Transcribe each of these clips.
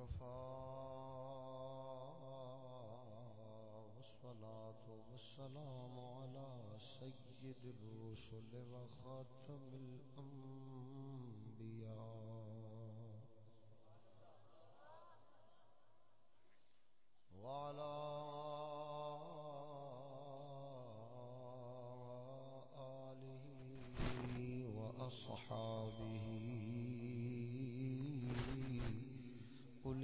وكفى والصلاة والسلام على سيد الرسل وخاتم الأنبياء. وعلى آله وأصحابه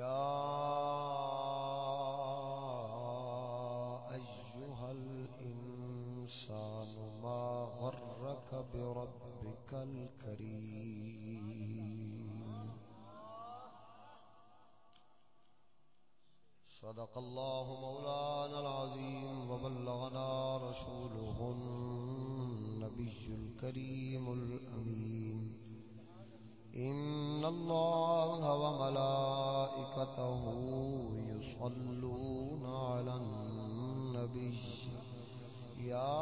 يا أيها الإنسان ما غرك بربك الكريم صدق الله مولانا العظيم وبلغنا رسوله النبي الكريم الأمين إن الله وملائكته يصلون على النبي يا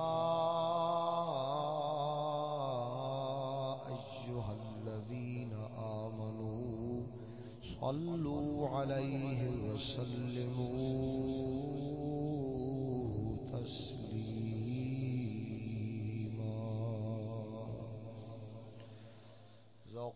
أيها الذين آمنوا صلوا عليه وسلموا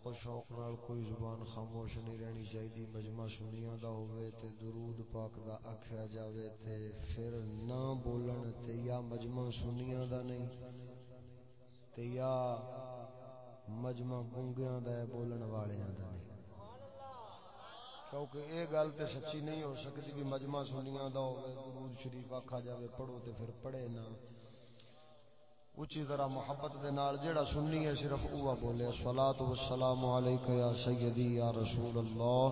تسليما شوق نال کوئی زبان خاموش نہیں رہنی چاہیے مجمع سنیا دا ہوئے تے درود پاک دا آکھیا جاوے تے پھر نہ بولن تے یا مجمع سنیا دا نہیں تے یا مجمع گنگیاں دا ہے، بولن والیاں دا نہیں۔ کیونکہ اے گل تے سچی نہیں ہو سکتی بھی مجمع سنیا دا ہوئے درود شریف آکھا جاوے، پڑھو تے پھر پڑھے نہ۔ اچھی طرح محبت دے نال جیڑا سننی ہے صرف اوہ بولے الصلاة والسلام علیکہ یا سیدی یا رسول اللہ۔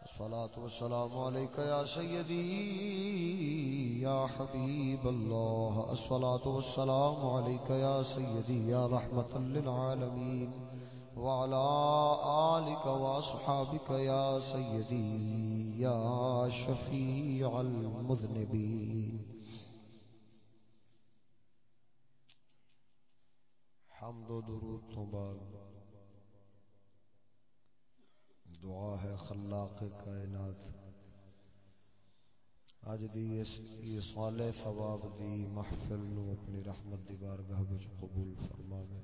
الصلاة والسلام علیکہ یا سیدی یا حبیب اللہ۔ الصلاة والسلام علیکہ یا سیدی یا رحمت للعالمین۔ وعلى آلك وأصحابك يا سيدي يا شفيع المذنبين حمد و درود تو بعد۔ دعا ہے خلاق کائنات۔ اج دی یہ صالح ثواب دی محفل نو اپنی رحمت دی بارگاہ وچ قبول فرماوے۔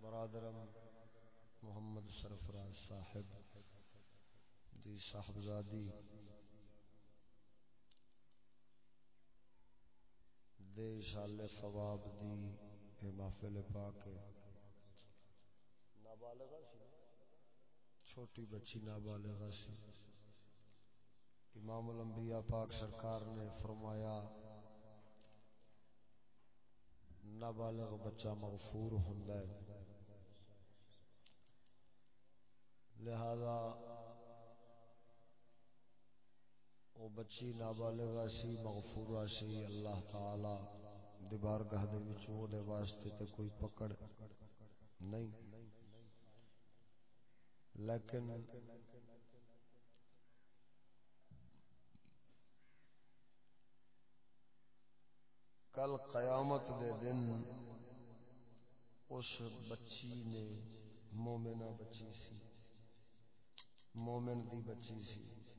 برادرم محمد سرفراز صاحب دی صاحبزادی دے شال ثواب دی، اے محفل پاک نابالغہ سی۔ چھوٹی بچی نابالغہ سی۔ امام الانبیاء پاک سرکار نے فرمایا، نابالغ بچہ مغفور ہوندا ہے۔ لہذا وہ بچی نابالغہ سی مغفورہ سی اللہ تعالی دی بارگاہ دے وچ او دے واسطے تے کوئی پکڑ نہیں۔ لیکن کل قیامت دے دن اس بچی نے مومنہ بچی سی، مومن دی بچی سی۔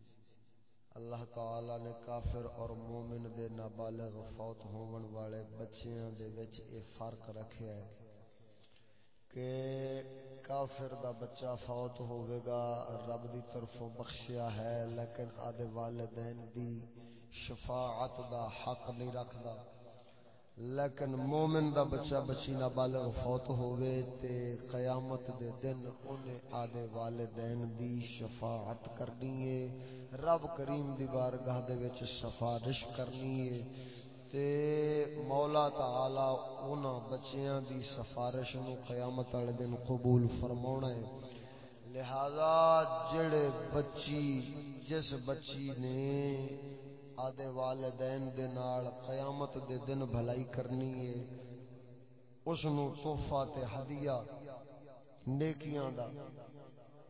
اللہ تعالی نے کافر اور مومن دے نابالغ فوت ہون والے بچیاں دے وچ اے فرق رکھیا ہے کہ کافر دا بچہ فوت ہوئے گا، رب دی طرفوں بخشیا ہے، لیکن آدھے والدین دی شفاعت دا حق نہیں رکھدا۔ لیکن مومن دا بچہ بچی نابالغ فوت ہوئے تے قیامت دے دن انہیں آدھے والدین دی شفاعت کرنی ہے، رب کریم دی بارگاہ دے وچ سفارش کرنی ہے۔ تے مولا تعالی انہاں بچیاں دی سفارش نو قیامت والے دن قبول فرماونا ہے۔ لہذا جڑے بچی، جس بچی نے آدھے والدین دے نال قیامت دے دن بھلائی کرنی ہے۔ اس نو تحفہ تے ہدیہ نیکیاں دا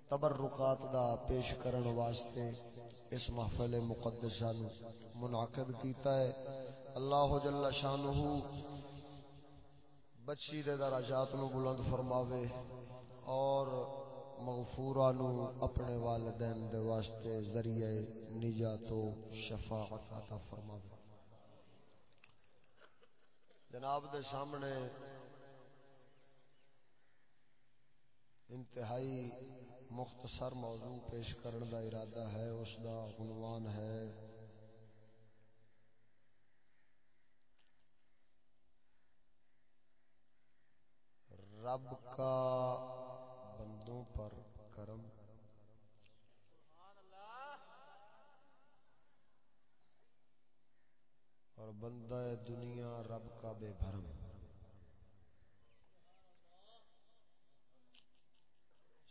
تبرکات دا پیش کرن واسطے اس محفل مقدسہ نو منعقد کیتا ہے۔ اللہ جل شانہ بچی دے درجات نو بلند فرماوے اور مغفورہ نو اپنے والدین دے واسطے ذریعہ نجات و شفاعت عطا فرماوے۔ جناب دے سامنے انتہائی مختصر موضوع پیش کرن دا ارادہ ہے، اس دا عنوان ہے۔ رب کا بندوں پر کرم۔ اور بندہ دنیا رب کا بے بھرم۔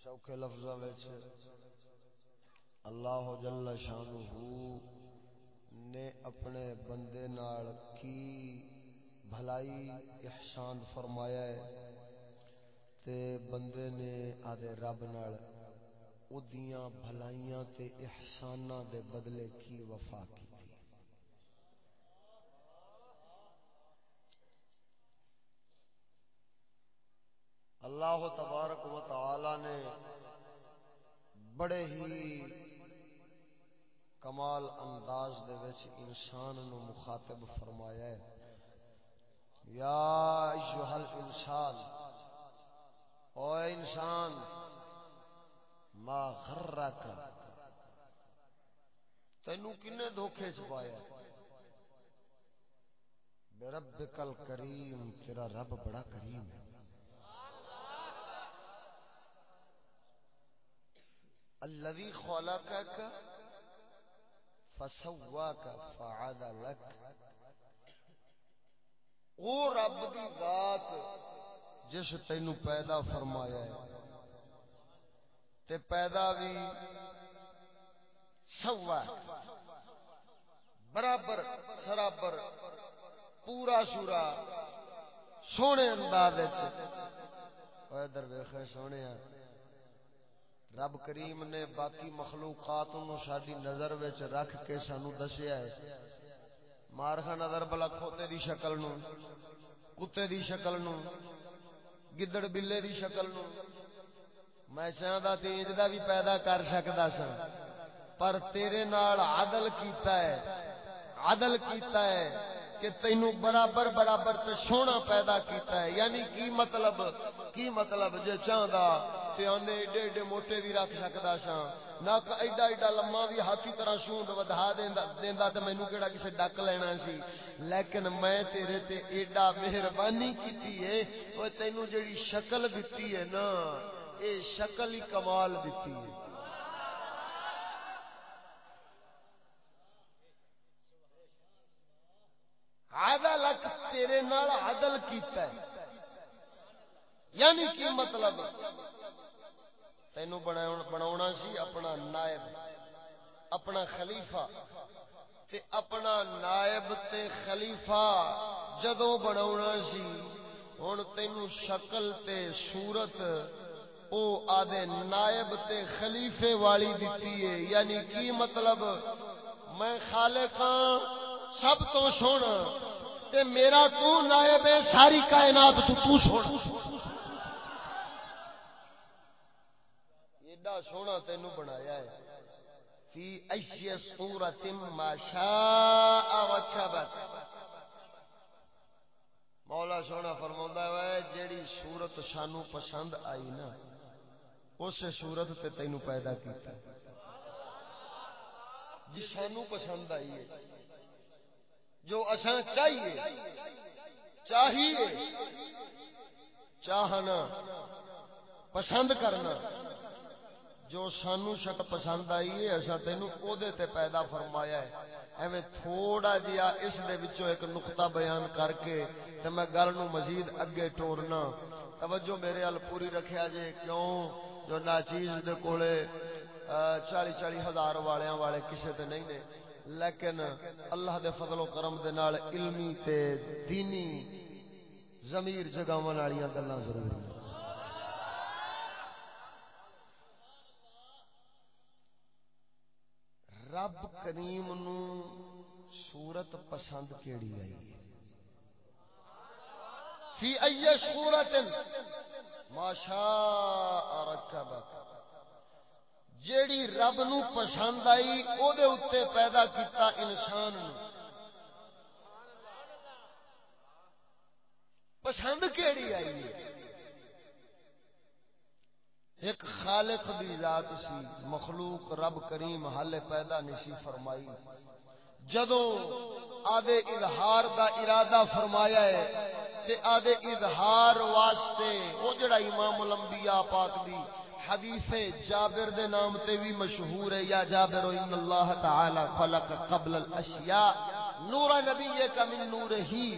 سوکھے لفظ اللہ جل شانہ نے اپنے بندے نال کی بھلائی احسان فرمایا ہے۔ تے بندے نے آدھے رب نال اودیاں بھلائیاں تے احساناں دے بدلے کی وفا کی اللہ تبارک و تعالی نے بڑے ہی کمال انداز دے وچ انسان نو مخاطب فرمایا ہے۔ یا ایھا الانسان او انسان، ما غرک. تینو کنے دھوکے چ پایا بے ربک الکریم، تیرا رب بڑا کریم ہے۔ الذي خلقك فسواك فعدلك او رب دی ذات جس تینو پیدا فرمایا ہے۔ تے پیدا بھی سوا۔ برابر، سرابر، پورا سورا سونے انداز ادھر ویخ سونے۔ رب کریم نے باقی مخلوقات ساری نظر وچ رکھ کے سانو دسیا ہے۔ مارخا نظر بلا کھوتے دی شکل نو، کتے دی شکل نو۔ گدڑ بلے دی شکل نو میں دا تیج دا بھی پیدا کر سکتا سا پر تیرے نال عدل کیتا ہے عدل کیتا ہے کہ تینو برابر برابر تے سونا پیدا کیتا ہے یعنی کی مطلب کی مطلب جے چاہندا تے آنے ایڈے ایڈے موٹے بھی رکھ سکدا سا نک ایڈا ایڈا لمما بھی ہاتھی طرح سونڈ ودھا دیندا دیندا تے مینوں کیڑا ڈک لینا سی لیکن میں تیرے تے ایڈا مہربانی کیتی ہے او تینو جڑی شکل دتی ہے نا اے شکل ہی کمال دتی ہے عدل تیرے نال عدل کیتا ہے یعنی کی مطلب تینو بنا سی اپنا نائب، اپنا خلیفہ، تے اپنا نائب تے خلیفہ جدو بنا سی ہوں تینو شکل تے صورت او آدھے نائب تے خلیفے والی دیتی ہے۔ یعنی کی مطلب؟ میں خالق ہاں سب تو سونا، تے میرا تو نائب ہے، ساری کائنات تو تو سونا۔ ایڈا سونا تینو بنایا ہے۔ فی ایسی صورت ما شاء وچبت مولا سونا فرماوندا ہے، جیڑی صورت سانو پسند آئی نا، اس صورت تے تینو پیدا کیتا۔ جی سانو پسند آئی ہے، جو اساں چاہیے چاہیے، چاہنا، پسند کرنا۔ جو سانو شک پسند آئی ہے اصا تین تے پیدا فرمایا ہے۔ ایویں تھوڑا جیا اس دے وچوں ایک نقطہ بیان کر کے تے میں گل نو مزید اگے ٹورنا توجہ میرے ال پوری رکھیا جے، کیوں؟ جو ناچیز دے کولے چالی چالی ہزار والیاں والے کسے تے نہیں نے۔ لیکن اللہ دے فضل و کرم دے نال علمی تے دینی ضمیر جگاون والیاں گلاں ضروری ہیں رب کریم نو صورت پسند کیڑی آئی ہے؟ فی ای صورت ما شاء رکبک، جیڑی رب نو پسند آئی او دے اتے پیدا کیتا انسان نو۔ پسند کیڑی آئی ہے؟ ایک خالق دی ذات سی، مخلوق، رب کریم حل پیدا نسی فرمائی۔ جدو آدھے اظہار دا ارادہ فرمایا ہے، تے آدھے اظہار واسطے وہ جڑا امام الانبیاء پاک دی حدیث جابر دے نام تے بھی مشہور ہے، یا جابر، ان اللہ تعالی خلق قبل الاشیاء، نور نبی کا من نور ہی۔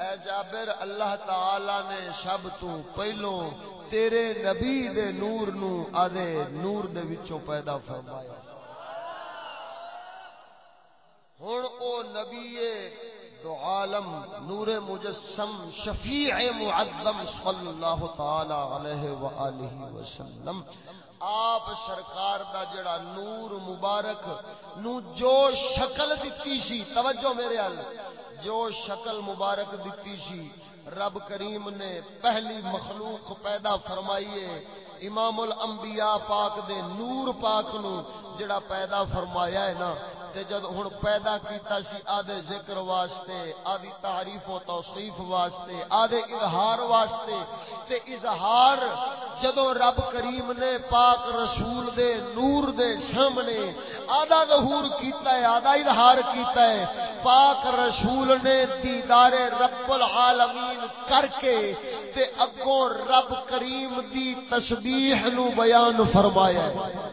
اے جابر، اللہ تعالی نے شب تو پہلو تیرے نبی دے نور نو آدھے نور دے وچوں پیدا فرمایا۔ ہن او نبی دو عالم نور مجسم شفیع معظم صلی اللہ تعالی علیہ وآلہ وسلم۔ آپ سرکار دا جڑا نور مبارک نو جو شکل دتی سی، توجہ میرے حال جو شکل مبارک دیتی سی، رب کریم نے پہلی مخلوق پیدا فرمائیے امام الانبیاء پاک دے نور پاک نو جڑا پیدا فرمایا ہے نا تے جد ہن پیدا کیتا سی آدھے ذکر واسطے، آدھی تعریف و توصیف واسطے، آدھے اظہار واسطے، تے اظہار جدو رب کریم نے، پاک رسول دے، نور دے سامنے آدھا ظہور کیتا ہے، آدھا اظہار کیتا ہے۔ پاک رسول نے دیدار رب العالمین کر کے تے اگوں رب کریم دی تسبیح نو بیان فرمایا ہے۔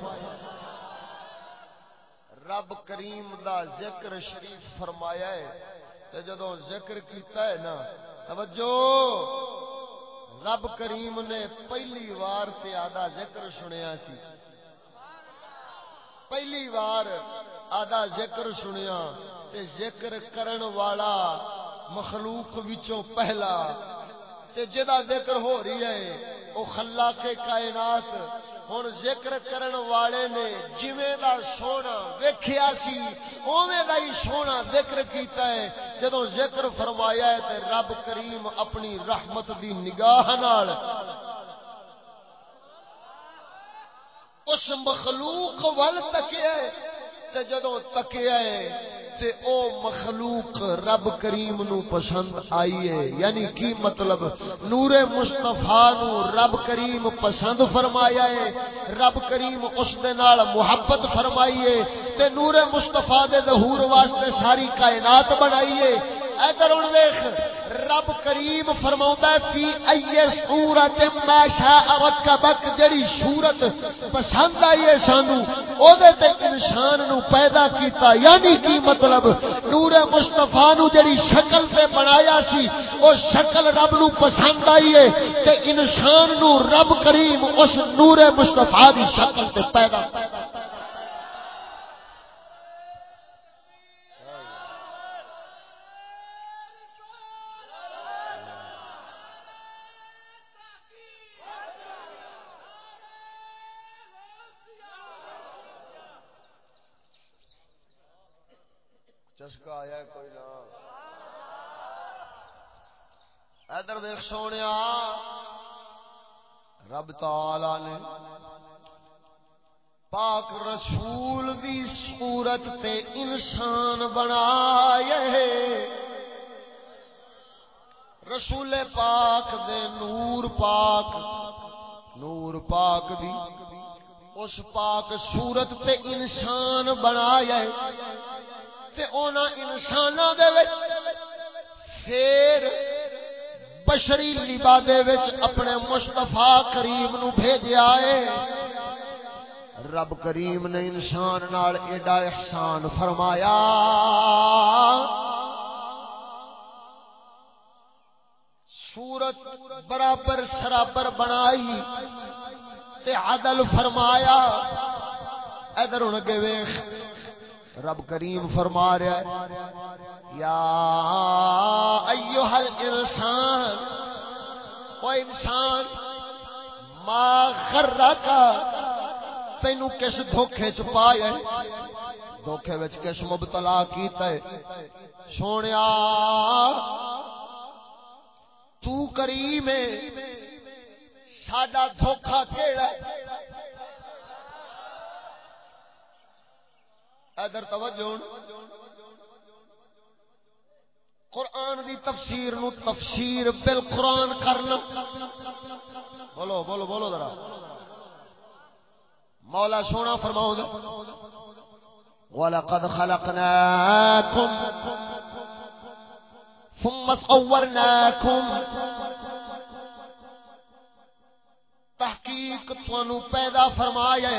رب کریم دا ذکر شریف فرمایا ہے تے جدوں ذکر کیتا ہے نا، توجہ! رب کریم نے پہلی وار تے آدھا ذکر سنیا سی۔ پہلی وار آدھا ذکر سنیا تے ذکر کرن والا مخلوق وچوں پہلا۔ تے جدا ذکر ہو رہی ہے، او خلاق کائنات ہن ذکر کرن والے نے جویں دا سونا ویکھیا سی، اوویں دا ہی سونا ذکر کیتا ہے۔ جدوں ذکر فرمایا ہے تے رب کریم اپنی رحمت دی نگاہ نال اس مخلوق ول تکیا ہے۔ تے جدوں تکیا ہے تے او مخلوق رب کریم نو پسند آئیے یعنی کی مطلب؟ نور مصطفیٰ نو رب کریم پسند فرمایا ہے۔ رب کریم اس دے نال محبت فرمائیے تے نور مصطفیٰ دے ظہور واسطے ساری کائنات بنائیے ادھر ہن دیکھ رب کریم فرماوندا ہے، فی ای صورت ما شاء رکبک، جڑی صورت پسند آئی ہے سانو او دے تے انسان نو پیدا کیتا یعنی کی مطلب؟ نور مصطفی نو جڑی شکل تے بنایا سی، او شکل رب نو پسند آئی ہے، تے انسان نو رب کریم اس نور مصطفی دی شکل تے پیدا چسکا آیا ہے، کوئی نہ۔ ادھر ویخ سونے رب تعالی نے پاک رسول دی صورت تے انسان بنایا ہے۔ رسول پاک دے نور پاک نور پاک دی اس پاک صورت تے انسان بنایا ہے۔ تے اونا انساناں دے وچ پھر بشری لبا وچ اپنے مصطفی کریم نو بھیجیا ہے۔ رب کریم نے انسان نال ایڈا احسان فرمایا۔ سورت برابر سرابر بنائی تے عدل فرمایا۔ ادھر ہوں اگے ویخ رب کریم فرما رہا ہے، یا ایوہ الانسان او انسان، ما خرکا تینو کس دھوکھے چ پایا دھوکھے وچ کس مبتلا کیتا ہے؟ سونیا، تو کریم ہے، ساڈا دھوکھا کیڑا ہے؟ ادھر توجہ قرآن دی تفسیر نو تفسیر بالقرآن کرنا۔ بولو بولو بولو ذرا۔ مولا سونا فرماؤ گا وَلَقَدْ خَلَقْنَاكُمْ ثُمَّ صَوَّرْنَاكُمْ۔ تحقیق تو پیدا فرمایا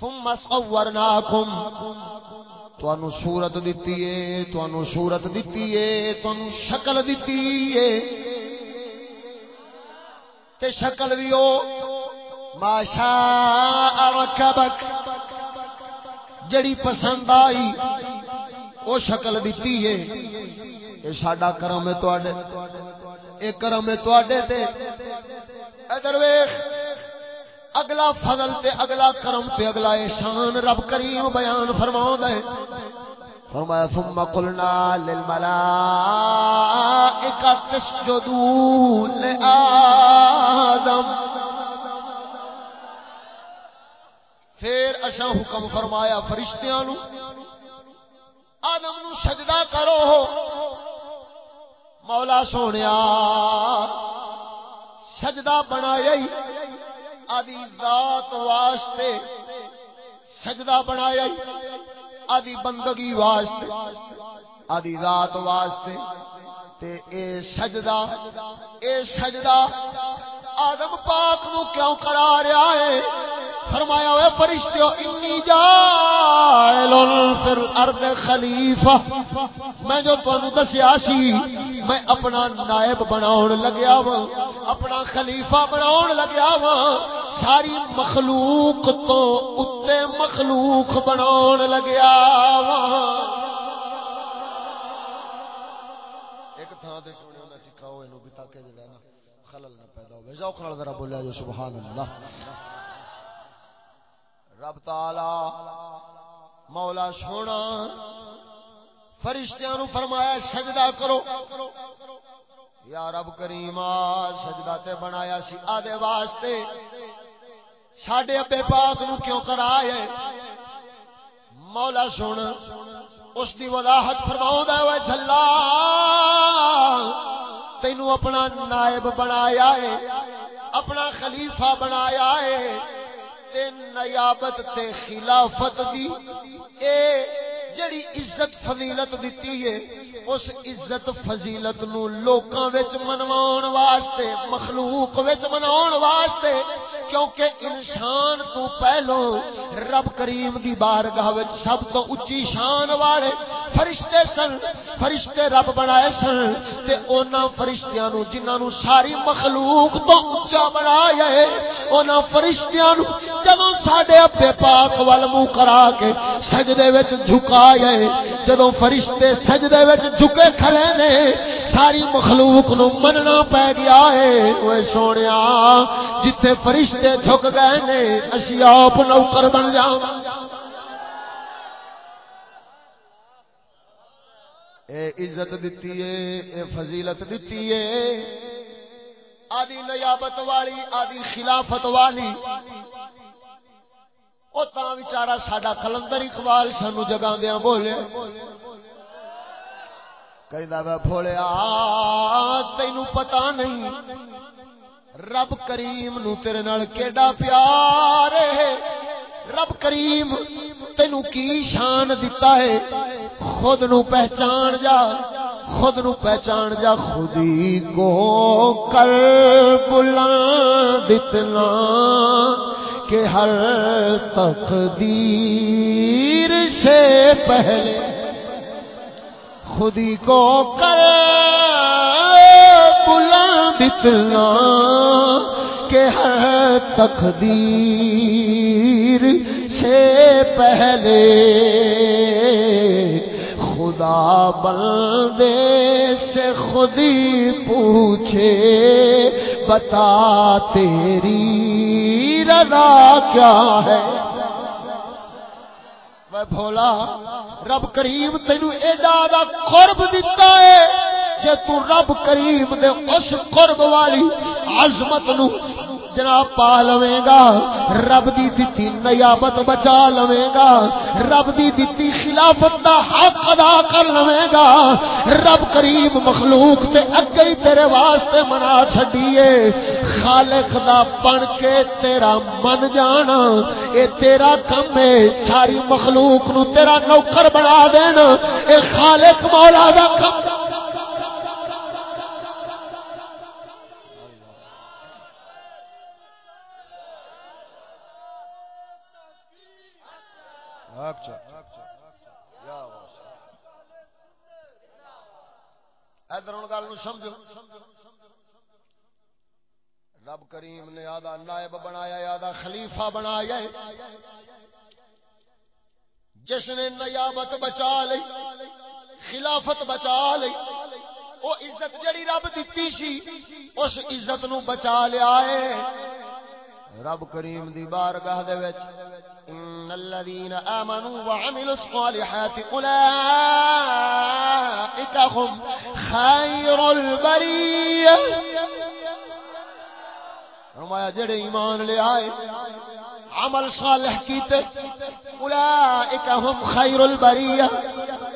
ثم صورناکم۔ توانو صورت دیتی ہے توانو صورت دیتی ہے توانو شکل دیتی ہے۔ تے شکل بھی ہو ما شاء رکبک۔ جڑی پسند آئی وہ شکل دیتی ہے۔ یہ ساڈا کرم ہے تواڈے۔ اے کرم ہے تواڈے تے۔ ادھر ویکھ۔ اگلا فضل تے اگلا کرم تے اگلا احسان رب کریم بیان فرماؤں دے فرمایا، ثم قلنا للملائکہ تسجدون لآدم پھر اشا حکم فرمایا فرشتیاں نو، آدم نو سجدہ کرو۔ مولا سونیا، سجدہ بنایا آدی ذات واسطے سجدہ بنایا آدی بندگی واسطے آدی ذات واسطے تے اے سجدہ اے سجدہ۔ آدم پاک نو کیوں کرا رہا ہے فرمایا ہوئے، فرشتیو، انی جائل فی الارض خلیفہ۔ میں جو تو انو دسیا سی، میں اپنا نائب بناؤن لگیا ہوں اپنا خلیفہ بناؤن لگیا ہوں ساری مخلوق تو اتے مخلوق بناؤن لگیا ہوں ایک تھا دے سونے انہیں ٹکاؤ انہوں بھی تاکہ جلے نا خلل نہ پیدا ہوئے۔ ذوق نال ذرا بولیا جو، سبحان اللہ۔ رب تعالی مولا سونا، فرشتیاں نو فرمایا، سجدہ کرو۔ یا رب کریم سجدہ تے بنایا سی، آدے واسطے۔ ساڈے ابے پاک نو کیوں کرایا مولا سونا، اس دی وضاحت فرماؤں دے وہ جھلا تینو اپنا نائب بنایا ہے، اپنا خلیفہ بنایا ہے، تے نیابت تے خلافت دی، اے جڑی عزت فضیلت دیتی ہے، اس عزت فضیلت نو لوکاں وچ منواون واسطے، مخلوق وچ منواون واسطے، کیونکہ انسان تو پہلو رب کریم دی بارگاہ وچ سب تو اونچی شان والے فرشتے سن، فرشتے رب بنائے سن، تے انہاں فرشتیاں نو، جنہاں نو ساری مخلوق تو اونچا بنایا ہے انہاں فرشتیاں نو جدوں ساڈے ابے پاک ول منہ کرا کے سجدے وچ جھکا جھکایا ہے جدوں فرشتے سجدے وچ جھکے کھڑے نے، ساری مخلوق نو مننا پے گیا ہے۔ اوے سونیا، جتھے فرشتے جھک گئے نے، اسی آپ نوکر بن جاواں۔ اے عزت دتی ہے اے فضیلت دتی ہے آدی نیابت والی، آدی خلافت والی وہ تا بچارا ساڈا کلندر اقبال سانو جگہ دیا بولے کہ بھولیا تین پتا نہیں رب کریم نو تیرے نال کیڈا پیار ہے۔ رب کریم تینو کی شان دیتا ہے؟ خود نو پہچان جا، خود نو پہچان جا، خودی کو کر بلند اتنا کہ ہر تقدیر سے پہلے خودی کو کر بلند اتنا کہ ہر تقدیر سے پہلے خدا بندے سے خودی پوچھے بتا تیری سزا کیا ہے؟ بھولا، رب کریم تینو ایڈا دا قرب دیتا ہے جے تو رب کریم دے اس قرب والی عظمت نو جناب پا لویں گا، رب دی دتی نیابت بچا لویں گا، رب دی دتی خلافت دا حق ادا کر لوے گا۔ رب کریم مخلوق تے اگے تیرے واسطے منا چھڈیے۔ خالق دا بن کے تیرا من جانا۔ اے تیرا کم ہے۔ ساری مخلوق نو تیرا نوکر بنا دینا اے خالق مولا دا کم۔ ادھر گل سمجھو۔ رب کریم نے آدھا نائب بنایا آدھا خلیفہ بنایا جس نے نیابت بچا لی، خلافت بچا لی، وہ عزت جڑی رب دیتی سی، اس عزت نو بچا لیا ہے۔ رب کریم دی بارگاہ دے وچ ان الذين امنوا وعملوا الصالحات اولئك هم خير البريه فرمایا، جڑے ایمان لے آئے، عمل صالح کیتے اولئک هم خیر البریہ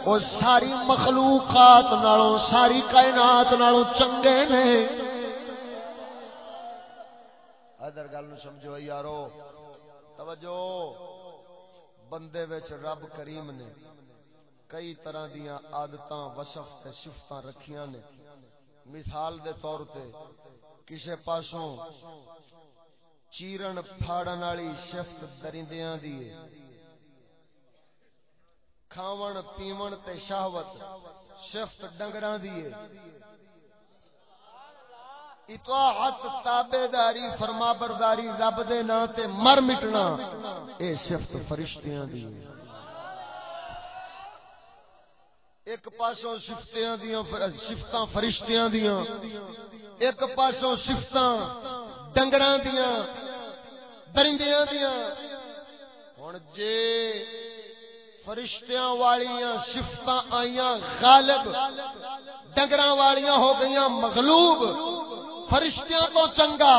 او ساری مخلوقات نالوں، ساری کائنات نالوں چنگے نے۔ ادھر گل نو سمجھو، یارو، توجہ۔ بندے وچ رب کریم نے کئی طرح دیاں عادتاں وصف تے صفتاں رکھیاں نے۔ مثال دے طور تے کسے پاسوں چیرن پھاڑن والی شفت درندیاں دی کھاون، پیون تے شہوت شفت ڈنگراں دی اطاعت تابیداری فرما برداری رب دے نا تے مر مٹنا، اے شفت فرشتیاں دی۔ ایک پاسوں شفتیاں دیاں شفتاں فرشتیاں دیاں۔ ایک پاسوں شفتاں ڈنگراں دیاں، درندیاں دیاں۔ ہن جے فرشتیاں والیاں شفتاں آئیاں، غالب، ڈنگراں والیاں ہو گئیاں، مغلوب۔ فرشتیاں تو چنگا۔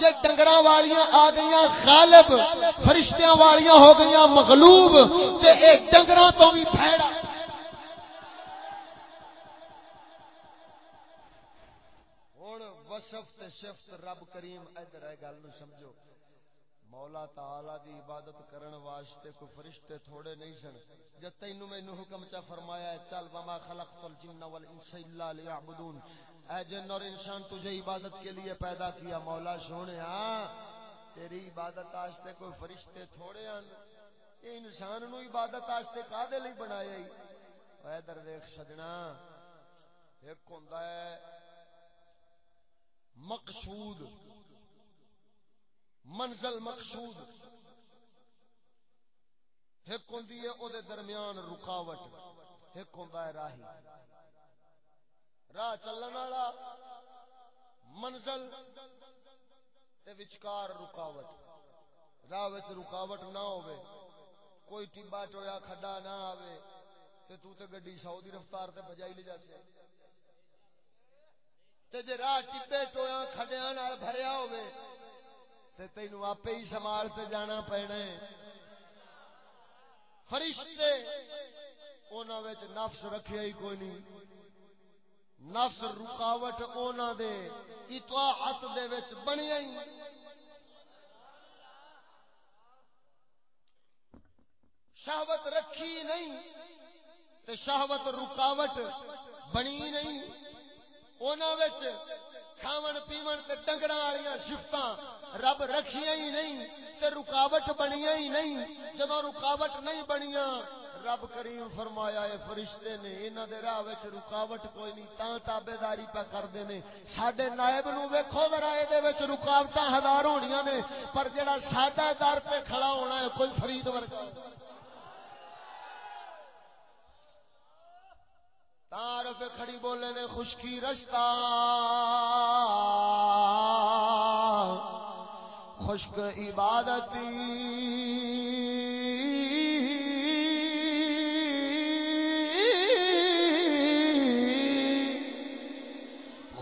جے ڈنگر والیاں آ گئی غالب۔ فرشتیاں والیاں ہو گئی مغلوب۔ تے اے ڈنگر تو بھی پھیڑا وصف تے شفت رب کریم ادھر ہے گل نو سمجھو۔ مولا تعالی دی عبادت کرن واسطے کوئی فرشتے تھوڑے نہیں سن۔ جے تینو مینوں حکم چا فرمایا ہے، چل وما خلقت الجن والانس الا ليعبدون۔ اے جن اور انسان تجھے عبادت کے لیے پیدا کیا۔ مولا سونے ہاں تیری عبادت واسطے کوئی فرشتے تھوڑے ہیں۔ اے انسان نو عبادت واسطے کادے لئی بنایا ہی اے در دیکھ سجنا، ایک ہوندا ہے، مقصود منزل مقصود. ایک ہوں او دے درمیان رکاوٹ، ایک ہوں راہی. راہ چلن والا منزل تے وچکار رکاوٹ. راہ وچ رکاوٹ نہ ہوے کوئی ٹبا ٹویا کھڈا نہ آوے تے تو تے گڈی سو دی رفتار تے بجائی لے جاتے تے جے راہ ٹبے ٹویا کھڈیاں نال بھریا ہوے تے تینو آپ ہی سنبھال تے جانا پینا فرشتے انہاں وچ نفس رکھیا ہی کوئی نہیں۔ نفس رکاوٹ انہاں دے، اطاعت دے وچ بنیا ہی۔ شہوت رکھی نہیں تے شہوت رکاوٹ بنی نہیں۔ انہاں وچ کھاون پیون تے ڈنگراں والیاں شفتاں رب رکھیا ہی نہیں تے رکاوٹ بنیا ہی نہیں۔ جدو رکاوٹ نہیں بنیا رب کریم فرمایا ہے فرشتے نے، انہاں دے راہ وچ رکاوٹ کوئی نہیں، تاں تابیداری پہ کردے نے۔ ساڈے نائب نو ویکھو ذرا اے دے وچ رکاوٹاں ہزار ہونیاں نے، پر جڑا ساڈا در تے کھڑا ہونا ہے، کوئی فرید ورگا تارف کھڑی بولے نے، خشکی رشتہ۔ خشک عبادتی۔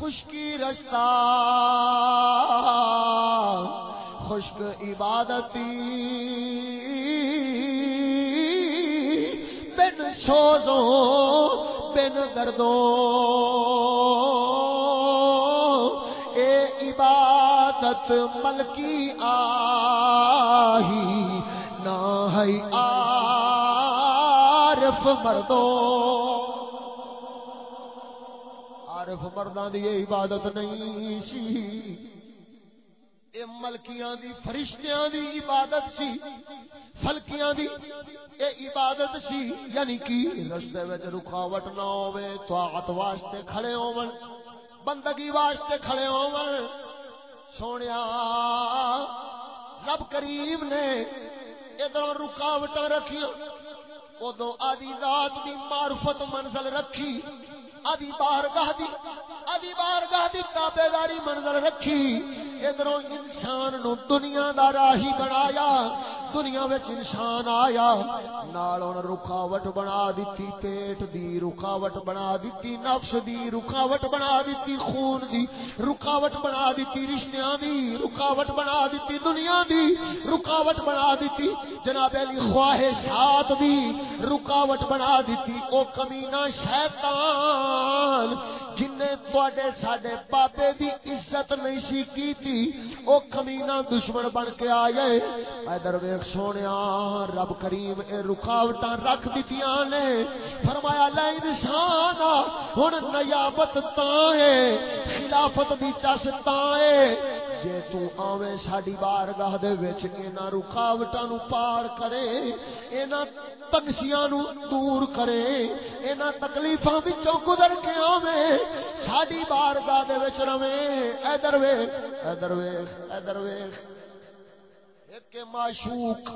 خشکی رشتہ خشک عبادتی۔ بن سوزوں بن دردوں عبادت ملکی آہی، نہ ہے عارف مردوں۔ عارف مرداں دی عبادت نہیں سی۔ اے ملکیاں دی، فرشتیاں دی عبادت سی۔ فلکیاں دی اے عبادت سی۔ یعنی کی رستے وچ رکاوٹ نہ ہوے طاعت واسطے کھڑے ہون بندگی واسطے کھڑے ہون سونیا رب کریم نے ادھر رکاوٹ رکھی ادو آدی رات دی معرفت منزل رکھی آدی بارگاہ دی آدی بارگاہ دی تابیداری منزل رکھی ادھر انسان نو دنیا دا راہی بنایا، دنیا وچ انسان آیا، نال ہن رکاوٹ بنا دتی پیٹ دی رکاوٹ بنا دتی نفس دی رکاوٹ بنا دتی خون دی رکاوٹ بنا دتی رشتیاں دی رکاوٹ بنا دتی دنیا دی رکاوٹ بنا دتی جناب علی خواہشات دی رکاوٹ بنا دتی او کمینہ شیطان جن تواڈے ساڈے بابے دی عزت نہیں سی کیتی، او کمینہ دشمن بن کے آئے۔ ادھر ویکھ سونیا، رب کریم اے رکاوٹاں رکھ دتیاں نے۔ فرمایا، لے انسان، ہن نیابت تاں ہے، خلافت دی چس تاں ہے۔ جے تو آویں ساڈی بارگاہ دے وچ انہاں رکاوٹاں نو پار کرے، انہاں تنگسیاں نو دور کرے، انہاں تکلیفاں وچوں گزر کے آویں۔ ساڈی بارگاہ دے وچ رہے ادھر ویکھ ادھر ویکھ ادھر ویکھ۔ ایک معشوق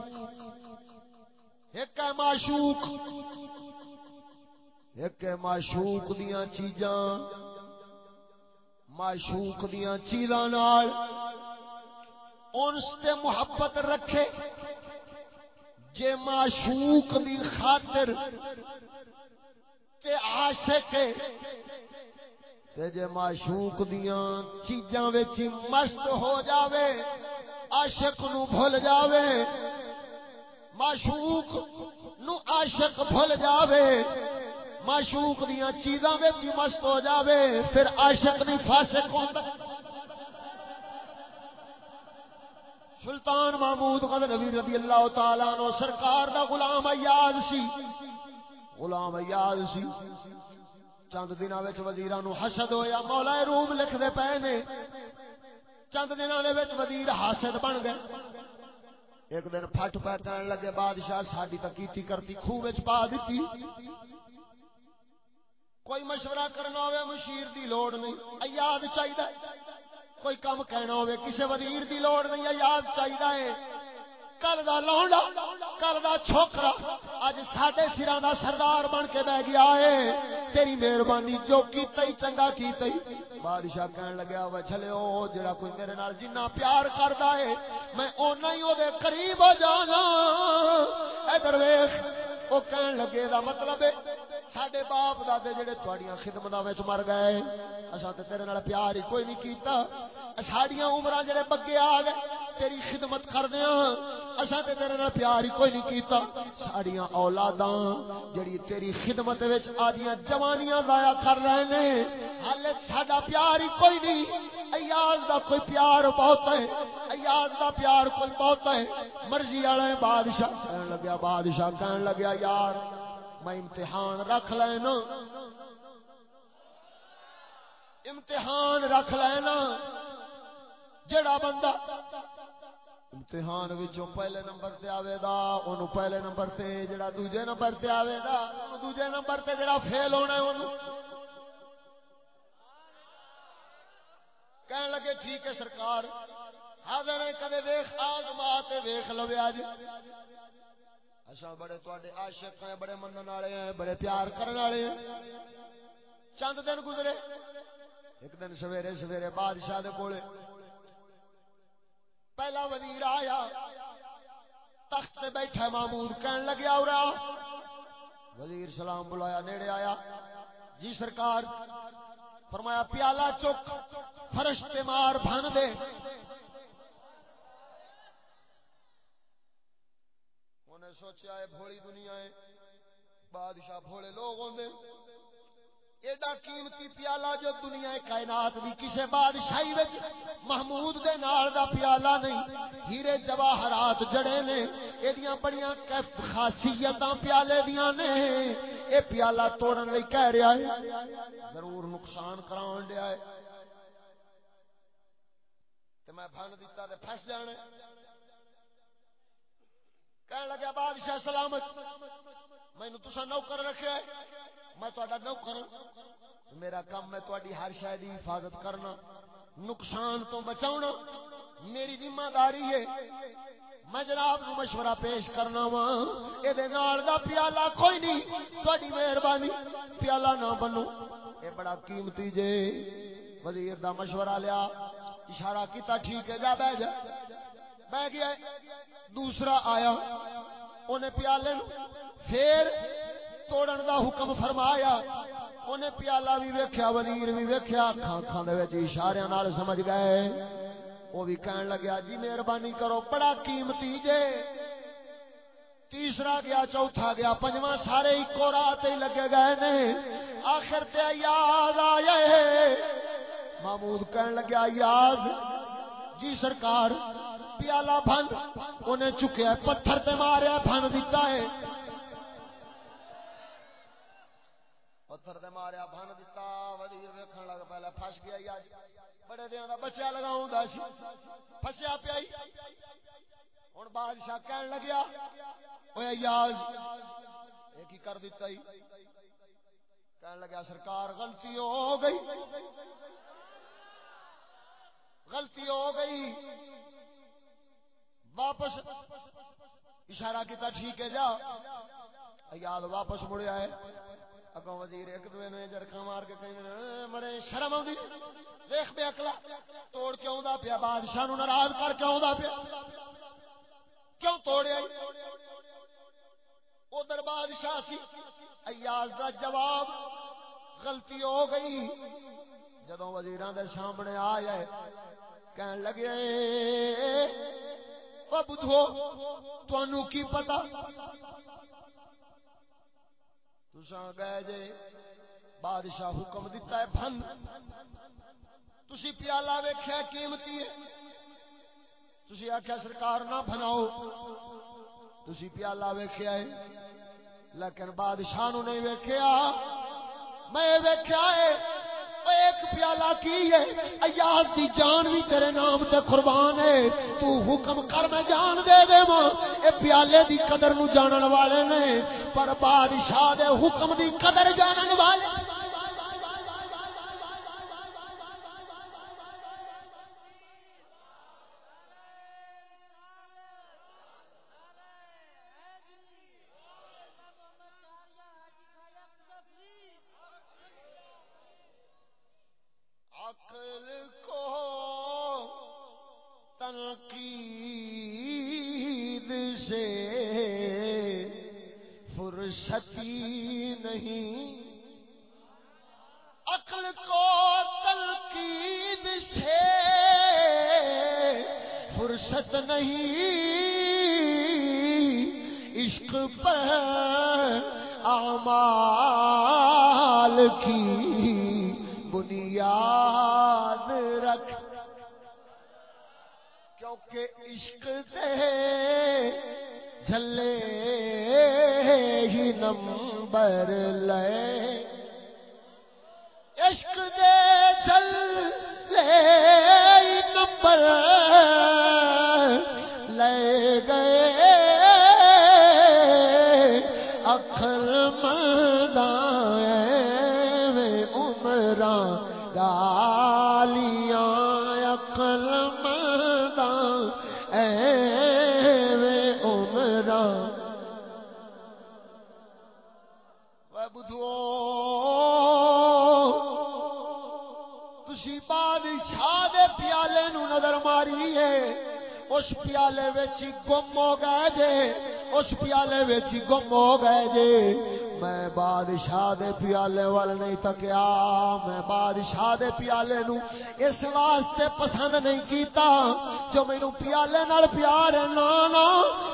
ایک معشوق۔ ایک معشوق دیاں چیزاں۔ معشوق دیاں چیزاں نال انس تے محبت رکھے۔ جے معشوق دی خاطر تے عاشق تے جے معشوق دیاں چیزاں وچ مست ہو جاوے، عاشق نو بھول جاوے، معشوق نو عاشق بھول جاوے، معشوق دیاں چیزاں وچ مست ہو جاوے، پھر عاشق نہیں فاسق ہوندا۔ سلطان محمود غزنوی رضی اللہ تعالی عنہ سرکار دا غلام ایاد سی۔ غلام ایاد سی۔ چند دنوں وچ حسد ہویا مولا روم لکھ دے پے نے۔ چند دنوں دے وزیر حاسد بن گئے۔ ایک دن پھٹ پہ کہن لگے، بادشاہ ساڈی تا کیتی کرتی، خوہ پا دتی۔ کوئی مشورہ کرنا ہوئے مشیر دی لوڑ نہیں ایاد چاہیے کوئی کام کہنا ہوئے کسے وزیر دی لوڑ نہیں ایاد چاہیے کل دا لونڈا کل دا چھوکرا اج ساڈے سراں دا سردار بن کے بیٹھ گیا اے تیری مہربانی جو کیتا ہی چنگا کیتا ہی بادشاہ کہن لگا وہ چلو جڑا کوئی میرے نال جنہ پیار کردا اے میں اونا ہی او دے قریب ہو جانا اے درویش او کہن لگے دا مطلب اے ساڈے باپ دادے جڑے تواڈیاں خدمتاں وچ مر گئے اساں تے تیرے نال پیار ہی کوئی نہیں کیتا ساڈیاں عمراں جڑے بگے آ گئے تیری خدمت کردے ہاں اساں تے تیرے نال پیار ہی کوئی نہیں کیتا ساڈیاں اولاداں جڑی تیری خدمت وچ آدیاں جوانیاں ضائع کر رہے نے حالے ساڈا پیار ہی کوئی نہیں ایاز دا کوئی پیار بہت ہے ایاز دا پیار کوئی بہت ہے مرضی والا ہے بادشاہ کہن لگیا بادشاہ کہن لگیا یار میں امتحان رکھ لینا۔ امتحان رکھ لینا۔ جڑا بندہ امتحان وچوں پہلے نمبر تے آوے دا اونوں پہلے نمبر تے جڑا دوجے نمبر تے آوے دا اونوں دوجے نمبر تے جڑا فیل ہونا ہے اونوں۔ کہن لگے، ٹھیک ہے سرکار، حاضر ہے کدے ویکھ آزما تے ویکھ لو اج اساں بڑے تواڈے عاشق ہیں، بڑے منن والے ہیں، بڑے پیار کرن والے ہیں۔ چند دن گزرے، ایک دن سویرے سویرے بادشاہ دے کولے۔ پہلا وزیر آیا، تخت سے بیٹھا محمود، کہن لگیا، اورا! وزیر سلام بلایا، نیڑے آیا۔ جی سرکار، فرمایا، پیالہ چک فرش تے مار بھن دے۔ انہیں سوچا ہے، بھولی دنیا ہے۔ بادشاہ بھولے لوگ ہوندے۔ ایڈا قیمتی پیالہ جو دنیا کائنات دی کسے بادشاہی وچ محمود دے نال دا پیالہ نہیں، ہیرے جواہرات جڑے نے ایدیاں بڑیاں خاصیتاں پیالے دیاں نے۔ اے پیالہ توڑن لئی کہہ رہا ہے، ضرور نقصان کراون دیا ہے۔ تے میں بھن دیتا تے پھس جانا کہنے لگا بادشاہ سلامت. مینوں تساں نوکر رکھیا ہے. میں تہاڈا نوکر ہاں. میرا کام ہے تہاڈی ہر شے دی حفاظت کرنا، نقصان تو بچاونا میری ذمہ داری ہے۔ میں جناب نو مشورہ پیش کرنا وا اے دے نال دا پیالہ کوئی نہیں، تہاڈی مہربانی، پیالہ نہ بنو۔ اے بڑا قیمتی جے۔ وزیر دا مشورہ لیا، اشارہ کیتا، ٹھیک ہے، جا بیٹھ جا۔ بیٹھ گیا دوسرا آیا۔ انہیں پیالے پھر توڑن دا حکم فرمایا۔ انہیں پیالہ بھی ویکھیا، وزیر بھی ویکھیا کھان کھان دے وچ اشاریاں نال سمجھ گئے۔ وہ بھی کہن لگیا جی مہربانی کرو، بڑا قیمتی جے۔ تیسرا گیا، چوتھا گیا، پنجواں سارے ایکو رات ہی لگے گئے نے۔ آخر تے یاد آئے۔ محمود کہن لگیا، یاد۔ جی سرکار پیالہ بھن، انہیں چکیا پتھر تے ماریا، بھن دیتا ہے۔ پتھر دے ماریا، بھن دیتا، وزیر ویکھن لگ پہلے پھس گیا اج۔ بڑے دیاں دا بچہ لگاؤں دا سی۔ پھسیا پیا ہن بادشاہ کہن لگیا اوے یاز اے کی کر دیتا ہی کہن لگا سرکار غلطی ہو گئی۔ غلطی ہو گئی۔ واپس۔ اشارہ کیتا، ٹھیک ہے، جا۔ یاد واپس مڑیا ہے۔ اگوں وزیر ایک دوے نے جرکا مار کے کہیں مرے شرم آؤں دیکھ بے اکلا توڑ کے آؤں پیا؟ بادشاہ نو ناراض کر کے آؤں پیا۔ کیوں توڑیا ادھر بادشاہ سی۔ ایاز دا جواب غلطی ہو گئی۔ جدو وزیراں دے سامنے آ جائے کہن لگے بدھو تنوع کی پتا تساں گئے جے، بادشاہ حکم دیتا ہے بھن تسی پیالہ ویکھیا قیمتی ہے۔ تسی آکھیا سرکار نہ بناؤ۔ تسی پیالہ ویکھیا ہے۔ لیکن بادشاہ نو نہیں ویکھیا۔ میں ویکھیا ہے۔ ایک پیالہ کی ہے؟ ایاز دی جان بھی تیرے نام تے قربان ہے۔ تو حکم کر میں جان دے دے ماں اے پیالے دی قدر نو جانن والے نے۔ پر بادشاہ دے حکم دی قدر جانن والے بدھو۔ تھی بادشاہ دے پیالے نو نظر ماری ہے اس پیالے گم ہو گئے جے۔ اس پیالے گم ہو گئے جے۔ میں بادشاہ دے پیالے وال نہیں تکیا۔ میں بادشاہ دے پیالے نو اس واسطے پسند نہیں کیتا۔ جو مینو پیالے نال پیار ہے نا نا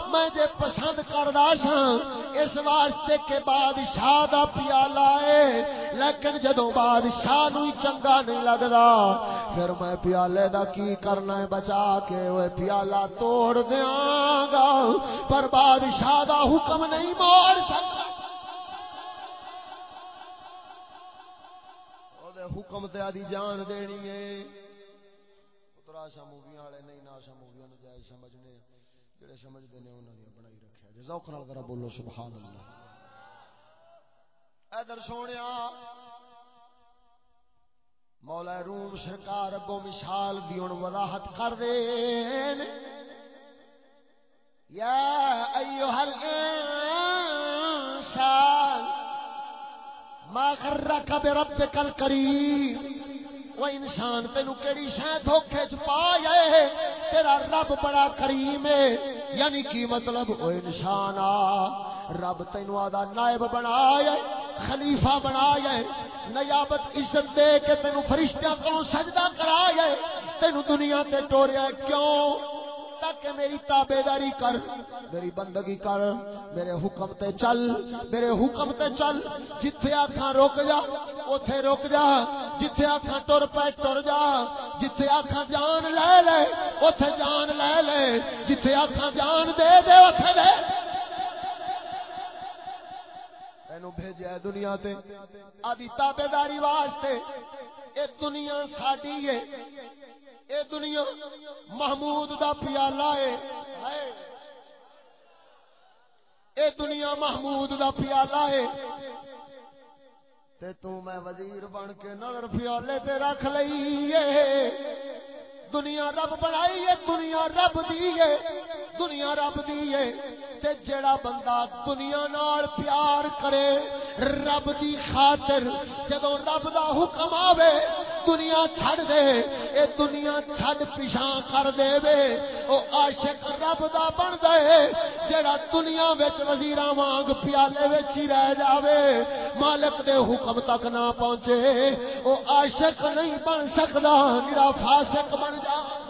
میں جے پسند کردا سا اس واسطے کہ بادشاہ دا پیالہ ہے، لیکن جدوں بادشاہ نو چنگا نہیں لگدا، پھر میں پیالے دا کی کرنا ہے؟ بچا کے وہ پیالہ توڑ دیاں گا، پر بادشاہ دا حکم نہیں موڑ سکتا۔ حکم تے آدھی جان دینی ہے۔ پتر آشا موویاں والے نہیں، نہ آشا موویاں نو جائز سمجھنے۔ جڑے سمجھتے ہیں انہوں نے بنائی رکھا جی ذوق نال ذرا بولو سبحان اللہ ادھر سونیا، مولا روم سرکار اگوں مثال دی ہن وضاحت کر دے یا ایھا الانسان ما غرک بربک الکریم۔ وہ انسان تینو کیڑی شے دھوکے چ پا گئے تیرا رب بڑا کریم ہے۔ یعنی کی مطلب؟ او انسان آ، رب تینو آدھا نائب بنایا خلیفہ بنایا نیابت عزت دے کے تینو فرشتیاں کو سجدہ کرایا تینو دنیا تے ٹوریا کیوں؟ تاکہ میری تابے داری کر۔ میری بندگی کر۔ میرے حکم تے چل۔ میرے حکم تے چل۔ جتھے آکھاں روک جا، اوتھے روک جا۔ جتھے آکھاں ٹر پے، ٹر جا۔ جتھے آکھاں جان لے لے، اوتھے جان لے لے۔ جتھے آکھاں جان دے دے، اوتھے دے۔ تینو بھیجا ہے دنیا تے۔ آدی تابے داری واسطے اے دنیا ساڈی ہے اے دنیا محمود دا پیالہ ہے اے دنیا محمود دا پیالہ ہے تے تو میں وزیر بن کے نظر پیالے تے رکھ لئیے دنیا رب بنائی ہے، دنیا رب دی ہے، دنیا رب دی ہے۔ تے جڑا بندہ دنیا نال پیار کرے، رب دی خاطر جدوں رب دا حکم آوے دنیا چھڑ دے، اے دنیا چھڑ پیشاں کر دے وے۔ او عاشق رب دا بن دے، جڑا دنیا وچ وزیراں وانگ پیالے وچ ہی رہ جاوے۔ مالک دے حکم تک نہ پہنچے، او عاشق نہیں بن سکدا میرا فاسق بن جاوے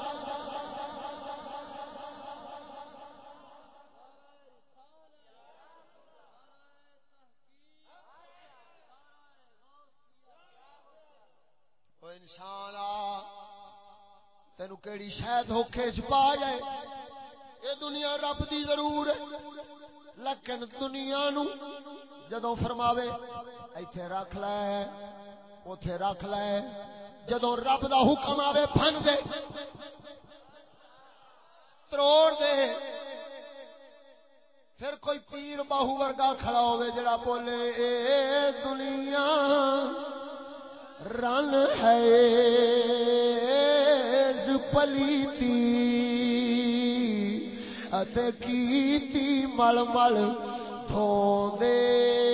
انسان تین کہڑی شاید دھوکھے چ پا جائے۔ یہ دنیا رب دی ضرور ہے۔ لیکن دنیا نو جدو فرماوے، ایتھے رکھ لے، اوتھے رکھ لے۔ جدو رب دا حکم آوے، پھن دے۔ تروڑ دے۔ پھر کوئی پیر باہو ورگا کھڑا ہوئے جڑا بولے، اے دنیا رن ہے پلیتی ات کیتی مل مل دھوندے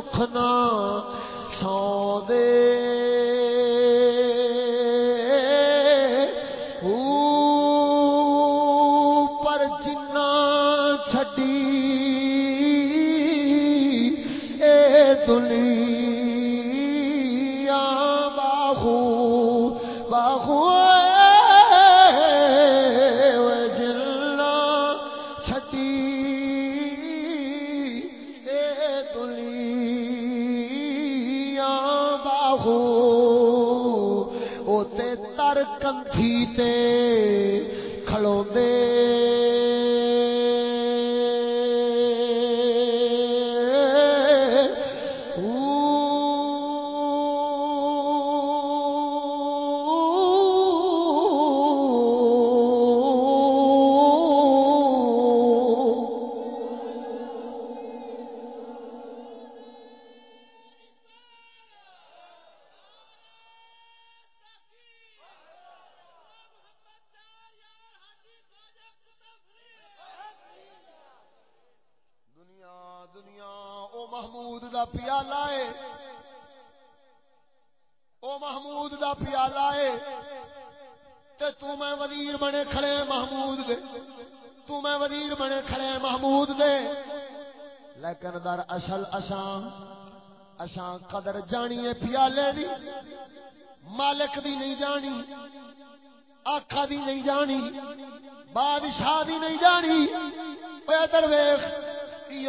پل تے تر کنتھی تے کھلو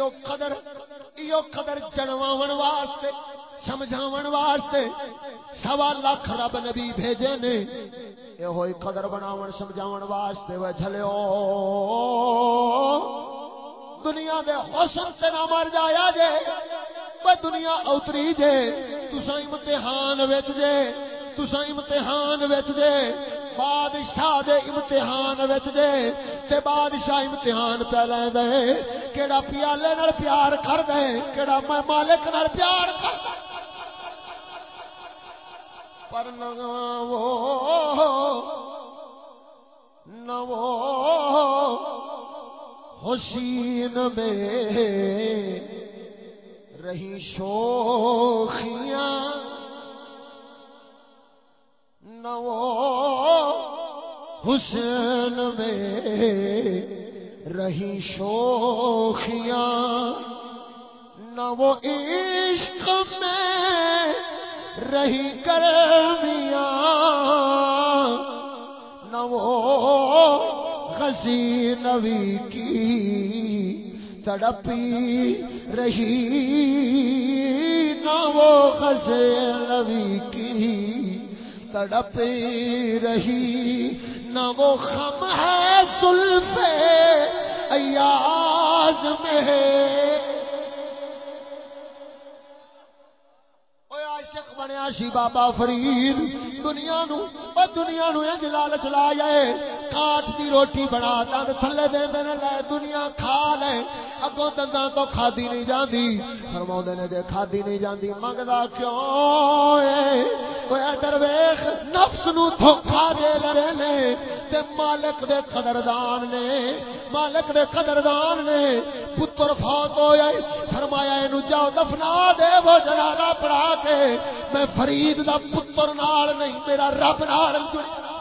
ایو قدر ایو قدر جنواون واسطے، سمجھاون واسطے سوا لاکھ رب نبی بھیجے نے۔ یہ ہوئی قدر بناون، سمجھاون واسطے وہ جھلیو دنیا دے حسن سے نہ مر جایا جے وہ دنیا اوتری جے۔ تسا امتحان وچ جے تسا امتحان وچ جے۔ بادشاہ دے امتحان وچ جے تے بادشاہ امتحان پہ لے دے کیڑا پیالے نال پیار کر دے کیڑا مالک نال پیار کر دے پر نہ وہ نہ وہ حسین میں رہی شوخیاں نو حسین میں رہی شوخیاں، نو عشق میں رہی گرمیاں، نو خسی نوی کی تڑپی رہی نہ وہ خزے نوی کی تڑپی رہی۔ نہ وہ خم ہے سلف ایاز میں۔ عاشق بنیا سی بابا فرید۔ دنیا نو، او دنیا نو انج لالچ لا جائے۔ کاٹ دی روٹی بنا دند تھلے دے دے لے، دنیا کھا لے۔ اگوں دنداں تو کھادی نہیں جاندی۔ فرماوندے نے جے کھادی نہیں جاندی، منگدا کیوں اے؟ او ادھر نفس نو دھوکا دے لے نے۔ تے مالک دے قدردان نے، مالک دے قدردان نے۔ پتر فوت ہوئے، فرمایا اینو جاؤ دفنا دے وہ جنازہ پڑھا کے۔ میں فرید دا پتر نال نہیں، میرا رب نال جڑ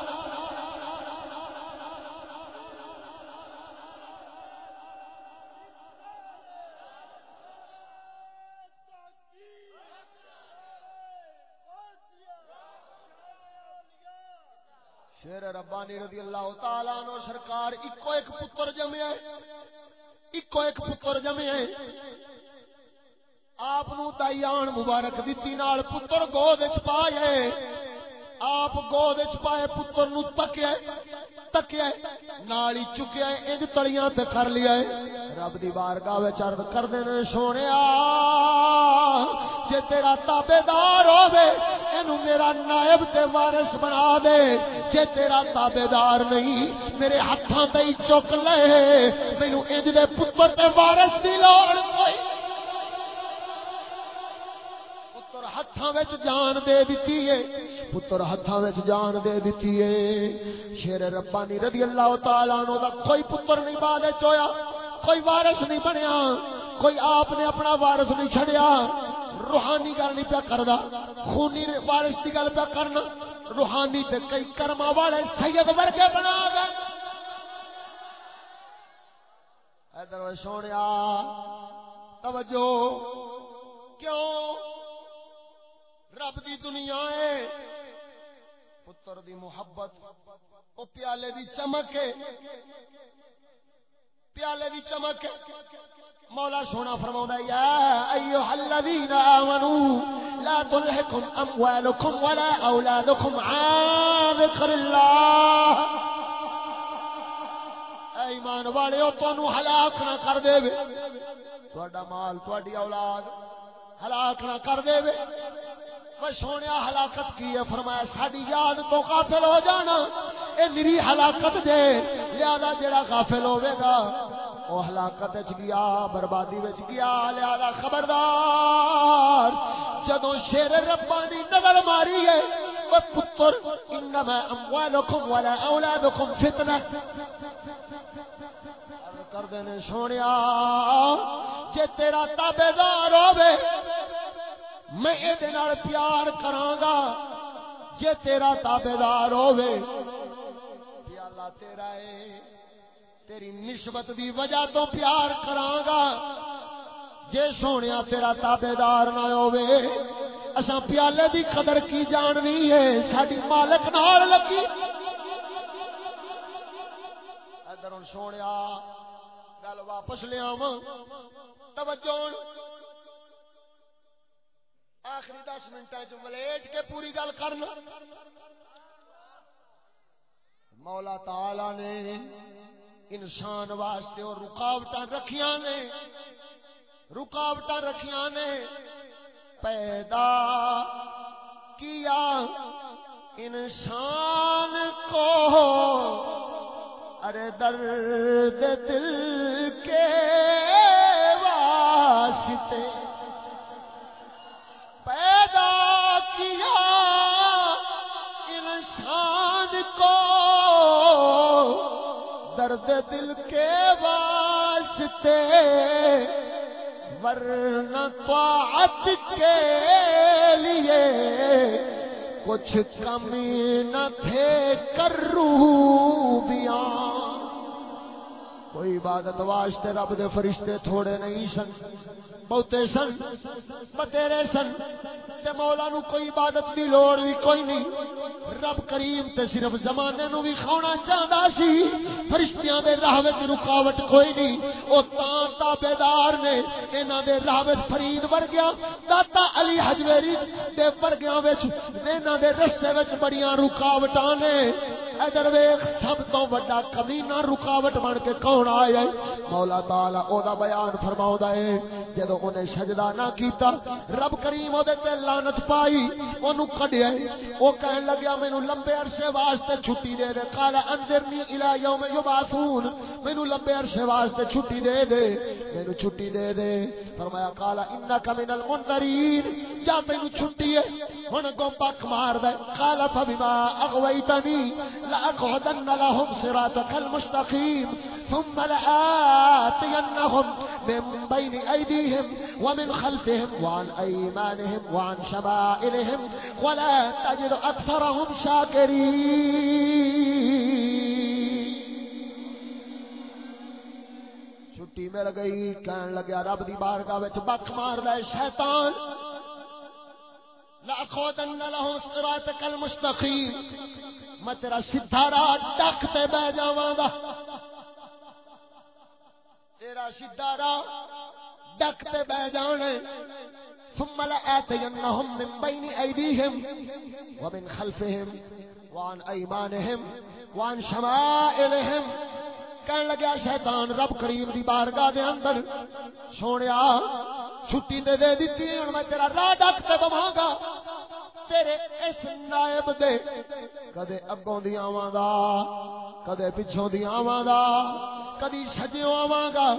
ربانی رضی اللہ تعالیٰ عنہ سرکار اکو ایک پتر جمع ہے۔ اکو ایک پتر جمع ہے۔ آپ دائیان مبارک دیتی نال پتر گود پائے آپ گود پائے پتر نو تکے تکیا تکیا نالی چکیا انج تلیاں تے کر لیا ہے۔ رب دی بارگاہ وچ عرض کر دینے سونیا، جے تیرا تابیدار ہوے اینو میرا نائب تے وارث بنا دے۔ جے تیرا تابیدار نہیں، میرے ہتھاں تے چک لے۔ مینوں انج دے پتر تے وارث دی لوڑ کوئی ہاتھوں جان دے دیتی ہے، پتر ہاتھوں جان دے دیتی ہے۔ شیر ربانی رضی اللہ تعالی عنہ دا کوئی پتر نہیں بعد چویا کوئی وارث نہیں بنیا، کوئی آپ نے اپنا وارث نہیں چھڑیا روحانی گل نہیں پیا کردا، خونی وارث کی گل پیا کرنا۔ روحانی تے کئی کرما والے سید ورگے بنا گئے۔ ادھر سونے توجہ، کیوں؟ رب دی دنیا ہے۔ پتر دی محبت، او پیالے دی چمک ہے۔ پیالے دی چمک ہے۔ مولا سونا فرماؤں یا ایوہ الذین آمنوا، لا تلحکم اموالکم ولا اولادکم عن ذکر اللہ۔ ایمان والے تو انو حلاک نہ کر دے بے تو مال تو اولاد حلاک نہ کر دے بے سونے ہلاکت کی ہے، فرمایا ساری یاد تو قافل ہو جانا۔ اے میری ہلاکت دے، لہذا جڑا قافل ہوے گا وہ ہلاکت گیا، بربادی گیا۔ لہذا خبردار جدو شیر ربانی نظر ماری ہے وہ پتر، انما اموالکم ولا اولادکم فتنہ۔ کر دینے سونیا، جے تیرا تابے دار ہوے میں یہ پیار کرانگا جے تیرا تابے دار ہوے پیالہ تیرا ہے تیری نسبت دی وجہ تو پیار کرانگا جے سونے تیرا تابے دار نہ ہوے اساں پیالے دی قدر کی جاننی ہے؟ ساری مالک نال لگی۔ ادھر سونے گل واپس لیا توجہ آخری دس منٹ ولیٹ کے پوری گل کرنا مولا تعالی نے انسان واسطے اور رکاوٹ رکھیا نے رکاوٹ رکھیا نے، پیدا کیا انسان کو۔ ارے درد دل کے واسطے۔ درد دل کے واسطے ورنہ طاعت کے لیے کچھ کمی نہ تھے کر بیان کوئی عبادت واسطے رب دے فرشتے تھوڑے نہیں سن، بہتے سن، بتیرے سن، تے مولا نو کوئی عبادت دی لوڑ بھی کوئی نہیں۔ رب کریم تے صرف زمانے نو بھی کھونا چاہتا سی، فرشتیاں دے راہ وچ رکاوٹ کوئی نہیں۔ او تاں تابیدار نے انہاں دے راہ وچ فرید ورگیا داتا علی حجویری دے ورگیاں وچ، انہاں دے رستے وچ بڑیاں رکاوٹاں نے۔ ادھر ویکھ سب تو بڑا کمینہ رکاوٹ بن کے کون آیا ہے؟ مولا تعالی او دا بیان فرماوندا ہے، جدوں اونے سجدہ نہ کیتا، رب کریم او دے تے لعنت پائی، اونوں کڈیا او کہن لگیا، مینوں لمبے عرصے واسطے چھٹی دے دے۔ قال، انذرنی الی یوم یبعثون۔ مینوں لمبے عرصے واسطے چھٹی دے دے۔ مینوں چھٹی دے دے۔ فرمایا، قال، انک من المنذرین۔ جا تینوں چھٹی ہے، ہن گو پک مار دے۔ قال، فبما اغویتنی؟ لاقعدن لهم صراطك المستقيم. ثم لآتينهم من بين أيديهم ومن خلفهم وعن أيمانهم وعن شمائلهم. ولا تجد أكثرهم شاكرين. چھٹی مل گئی کہن لگیا، رب دی بارگاہ وچ بک مار دے شیطان. لاخوذن له صراطك المستقيم. میں تیرا سیدھا راہ ڈک تے بہ جاواں گا تیرا سیدھا راہ ڈک تے بہ جانے ثم لآتينهم من بين أيديهم ومن خلفهم وعن أيمانهم وعن شمائلهم کہن لگیا، شیطان رب کریم دی بارگاہ دے اندر سونیا، چھٹی دے دے دیتی ہن میں تیرا راہ ڈک تے بواں گا تیرے اس نائب دے کدے اگوں دی آواں دا، کدے پچھوں دی آواں دا، کدی سجیوں آواں گا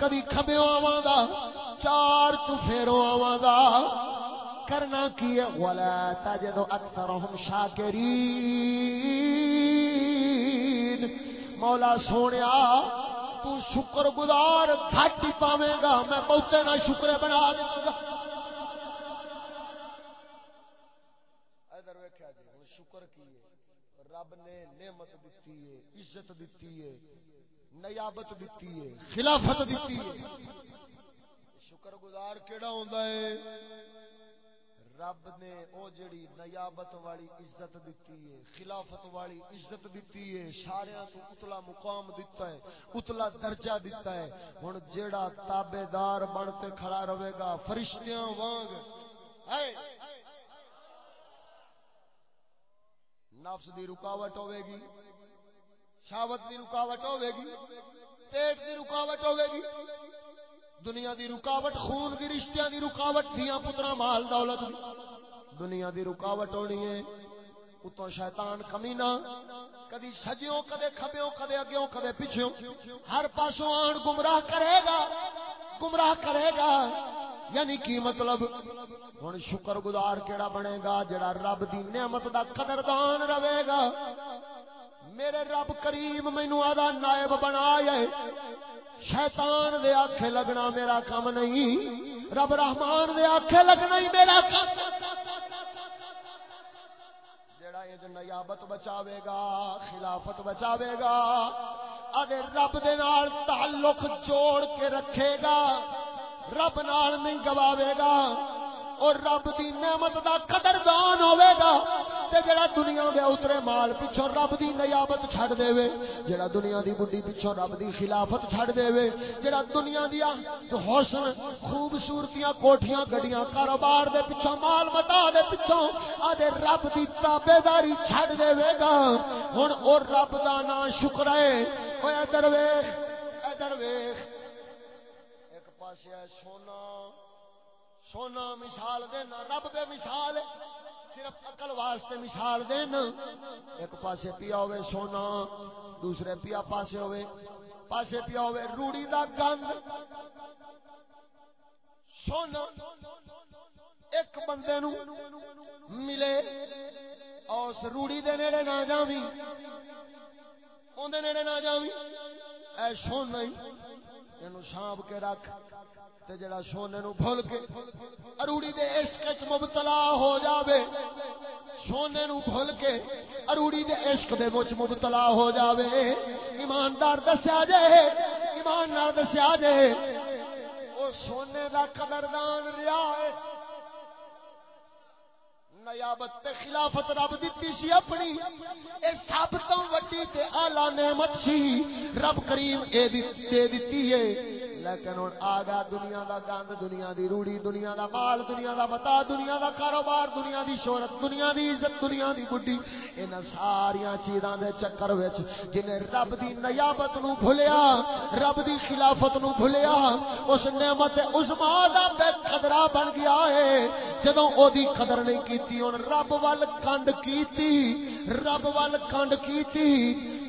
کدی کھبیوں آواں گا چار چفیروں آواں گا کرنا کی ہے؟ ولا تجد اکثرهم شاکرین مولا سونیا، تو شکر گزار گھٹ ہی پاویں گا میں بہتے نہ شکر بنا دوں گا جی، شکر کیے، رب نے نعمت دیتی ہے، عزت دیتی ہے، نیابت دیتی ہے، خلافت دیتی ہے۔ شکر گزار کیڑا ہوندا ہے؟ رب نے او جڑی نیابت والی عزت دیتی ہے، خلافت والی عزت دیتی ہے سارے تو اتلا مقام دیتا ہے، اتلا درجہ دیتا ہے۔ ہن جیڑا تابعدار بن کے کھڑا رہے گا، فرشتیاں وانگ۔ نفس دی رکاوٹ ہوے گی شاوت دی رکاوٹ ہوے گی، پیٹ دی رکاوٹ ہوے گی۔ دنیا دی رکاوٹ، خون دی رشتہ دی رکاوٹ، دیا پترا مال دولت دی۔ دنیا دی رکاوٹ ہونی ہے اتو شیطان کمینا کدی سجیوں کدے کھبیوں کدے اگیوں کدے پیچھوں ہر پاسوں آن گمراہ کرے گا، گمراہ کرے گا۔ یعنی کی مطلب؟ ہوں شکر گزار کیڑا بنے گا جڑا رب دی نعمت دا قدردان رہے گا۔ میرے رب کریم مینو آدھا نائب بنا ہے۔ شیطان دے آکھے لگنا میرا کام نہیں، رب رحمان دے آکھے لگنا ہی میرا کام۔ جڑا یہ نیابت بچاوے گا، خلافت بچاوے گا، اگر رب دے نال تعلق جوڑ کے رکھے گا، رب نال نہیں گواوے گا اور رب دی نعمت دا قدردان ہوے گا۔ تے جڑا دنیا دے اترے مال پیچھے رب دی نیابت چھڑ دے وے۔ جڑا دنیا دی بڈی پیچھے رب دی خلافت چھڑ دے وے۔ جڑا دنیا دی حسن خوبصورتیاں کوٹھیاں گڈیاں کاروبار دے پیچھے مال متا دے پیچھے آدے رب دی تابعداری چھڑ دے وے گا۔ ہن اور رب دا نا شکر ہے۔ اوے ادھر ویکھ ادھر ویکھ۔ ایک پاسے سونا۔ سونا مثال دینا رب دے مثال صرف عقل واسطے مثال دینا ایک پاسے پیا ہوئے سونا، دوسرے پیا پاسے ہوئے۔ پاسے پیا ہوئے روڑی دا گند۔ سونا، ایک بندے نو ملے اس روڑی دے نیڑے نہ جاویں۔ اون دے نیڑے نہ جاویں۔ اے سونا ہی اینو سانپ کے رکھ تے جڑا سونے نو بھول کے اروڑی دے عشق وچ مبتلا ہو جاوے۔ سونے نو بھول کے اروڑی دے عشق دے وچ مبتلا ہو جاوے۔ ایماندار دسیا جائے ایماندار دسیا جائے او سونے دا قدردان ریا ہے۔ نیابت تے خلافت رب دیتی سی اپنی۔ اے سب تو وڈی تے اعلی نعمت سی رب کریم اے دے دتی ہے لیکن ہوں آ گیا دنیا دا گند، دنیا دی روڑی، دنیا دا مال، دنیا دا متا، دنیا دا کاروبار، دنیا دی شہرت، دنیا دی عزت، دنیا دی بڈی ان ساری چیزاں دے چکر وچ جنہیں رب دی نیابت نو بھولیا رب دی خلافت نو بھولیا اس نعمت عظما دا بے قدرا بن گیا ہے۔ جدوں او دی قدر نہیں کیتی، ہن رب ول کنڈ کیتی، رب ول کنڈ کیتی۔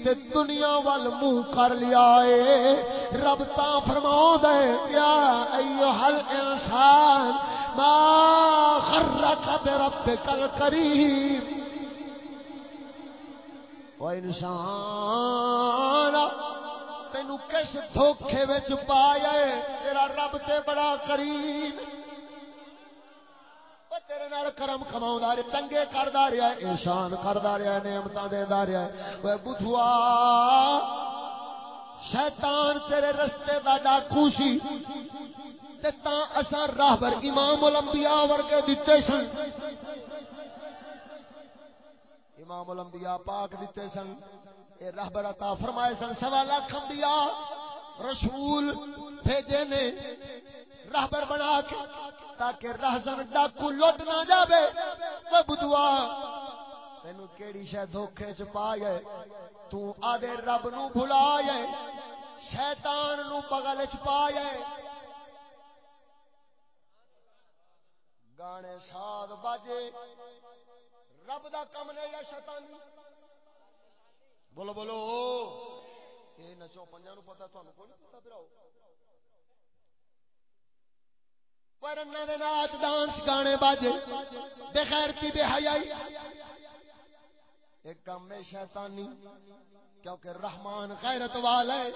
تے دنیا وال منہ کر لیا ہے۔ رب تا فرما دے یا ایوہ الانسان ما خرک بربک الکریم۔ و انسان، تینو کس دھوکھے وچ پایا ہے؟ تیرا رب تے بڑا کریم۔ تیرے نال کرم کما رہے، چنگے کردا رہا ہے احسان کردا رہا ہے نعمت دیندا رہا ہے وہ بدھوا، شیطان تیرے رستے دا ڈاکو سی، تے تاں اساں راہبر امام الانبیاء ورگے دتے سن۔ امام الانبیاء پاک دتے سن۔ اے راہبر عطا فرمائے سن، سوا لاکھ انبیاء رسول بھیجے نے راہبر بنا کے تاکہ رہزن ڈاکو لٹ نہ جاوے۔ وہ بدوا تینو کیڑی شے دھوکے چ پا گئے تو آدے رب نو بھلا گئے شیطان نو بغل چ پا گئے گانے ساد باجے۔ رب دا کم نہیں یا شیطانی۔ بولو بولو۔ اے نچو پنجا نو پتا تھانو کوئی پتا پھراؤ۔ ناچ ڈانس گانے باجے بے خیرتی بے حیائی۔ ایک کام میں شیطانی، کیونکہ رحمان غیرت والا ہے۔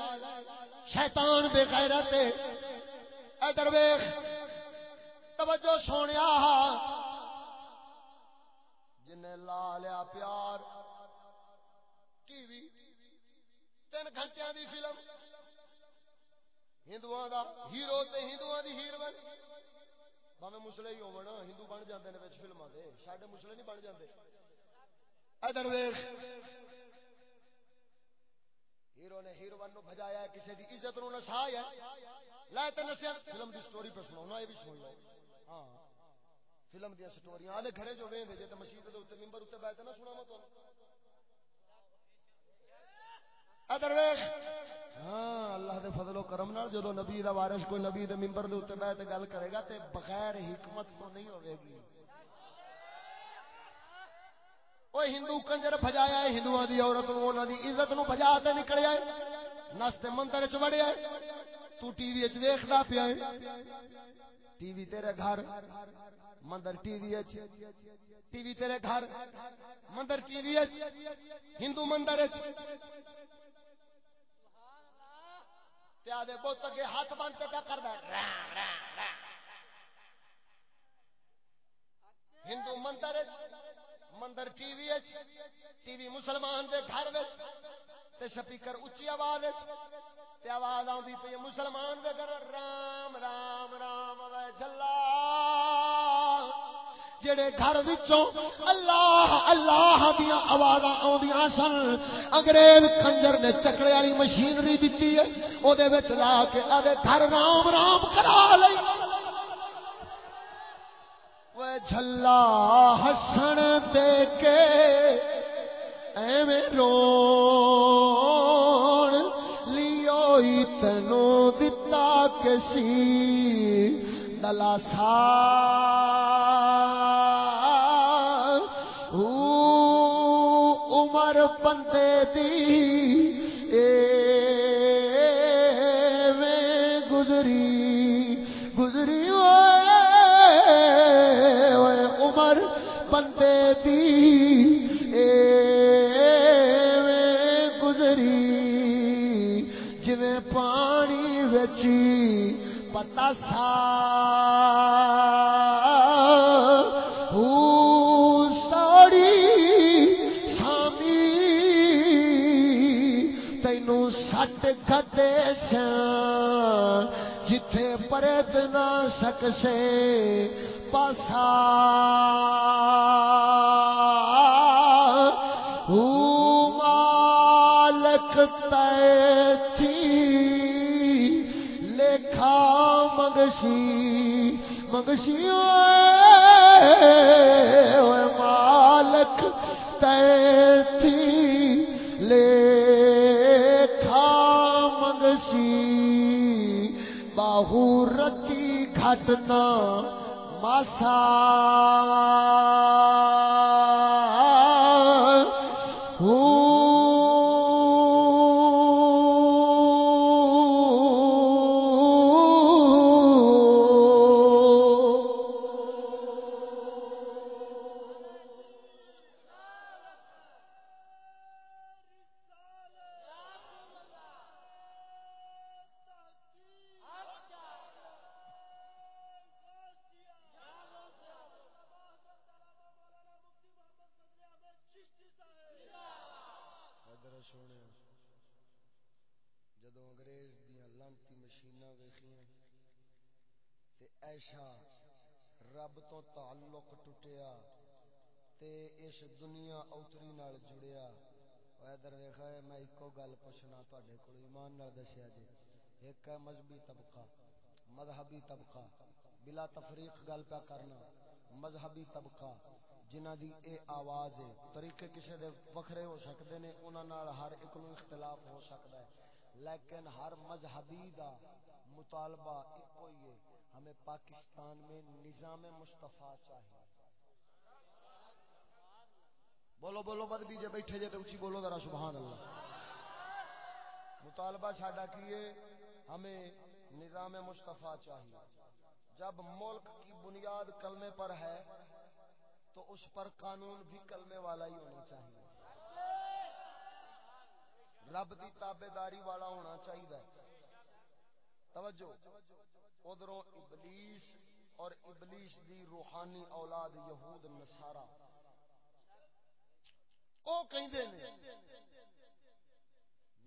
شیطان بے غیرت ہے۔ ادھر ویخ توجہ سونیا جن لا لیا پیار۔ ٹی وی، تین گھنٹے دی فلم۔ ہندو دا ہیرو تے ہندو دی ہیروئن۔ باویں مسلے ہی ہون ہندو بن جاندے نے وچ فلماں دے ساڈے مسلے نہیں بن جاندے ادھر ویکھ ہیرو نے ہیروئن نو بھجایا ہے کسی دی عزت نو نسایا لے تے نسیا فلم دی سٹوری پہ سناونا یہ بھی سن لو ہاں فلم دی سٹوریاں آدھے گھرے جو ویندے جے تے مسجد دے اوتے منبر اوتے بیٹھے نہ سناواں تانوں ادھر ویکھ ہاں اللہ دے فضل و کرم نال جدو نبی دا وارث کوئی نبی دے منبر دے اوتے بیٹھ گل کرے گا تے بغیر حکمت تو نہیں ہوے گی۔ اوے ہندو کنجر بھجایا ہے، ہندوؤں دی عورت نو، انہاں دی عزت نو بھجا تے نکلیا ہے۔ نستے مندر وچ وڑیا ہے۔ تو ٹی وی وچ ویکھدا پیا ہے۔ ٹی وی تیرے گھر، مندر ٹی وی وچ۔ ٹی وی تیرے گھر، مندر ٹی وی وچ۔ ہندو مندر وچ۔ پیادے بہت اگے ہاتھ بن کے کیا کرنا ہندو مندر مندر ٹی وی ٹی وی مسلمان دے گھر تے سپیکر اچھی آواز تے آواز آتی پی مسلمان دے گھر۔ رام رام رام، وے جلا جڑے گھر وچوں اللہ اللہ دیا آواز آدیاں سن۔ انگریز کنجر نے چکڑے والی مشینری دیتی ہے۔ دے وہ لا کے آدھے گھر رام رام کرا لئی۔ وہ جھلا ہسن دے کے ایویں رو لیو تینو دتا کسی دلا بندے دی اے میں گزری گزری عمر بندے دی اے میں گزری۔ جویں پانی وچی پتا سا کھتے جتھے پرت نہ سکسے پاسا۔ مالک تھی لکھا مگسی مگسی مالک تھی رتی گھٹنا ماسا۔ دنیا اوتری نال جڑیا۔ ادھر ویکھا میں ایکو گل پوچھنا تواڈے کول، ایمان نال دسیا جی۔ ایک ہے مذہبی طبقہ مذہبی طبقہ۔ بلا تفریق گل پہ کرنا، مذہبی طبقہ جنہ دی اے آواز ہے۔ طریقے کسے دے وکھرے ہو سکدے نے، انہاں نال ہر ایک نو اختلاف ہو سکدا ہے۔ لیکن ہر مذہبی دا مطالبہ ایک ہی ہے۔ ہمیں پاکستان میں نظام مصطفیٰ چاہیے۔ بولو بولو بد بیجے بیٹھے جے تو اچھی بولو ذرا، سبحان اللہ۔ مطالبہ چھاڑا کیے ہمیں نظام مصطفیٰ چاہیے۔ جب ملک کی بنیاد کلمے پر ہے، تو اس پر قانون بھی کلمے والا ہی ہونا چاہیے۔ رب دی تابے داری والا ہونا چاہیے۔ توجہ، ادھروں ابلیس اور ابلیس دی روحانی اولاد یہود نصارا او کہندے نے،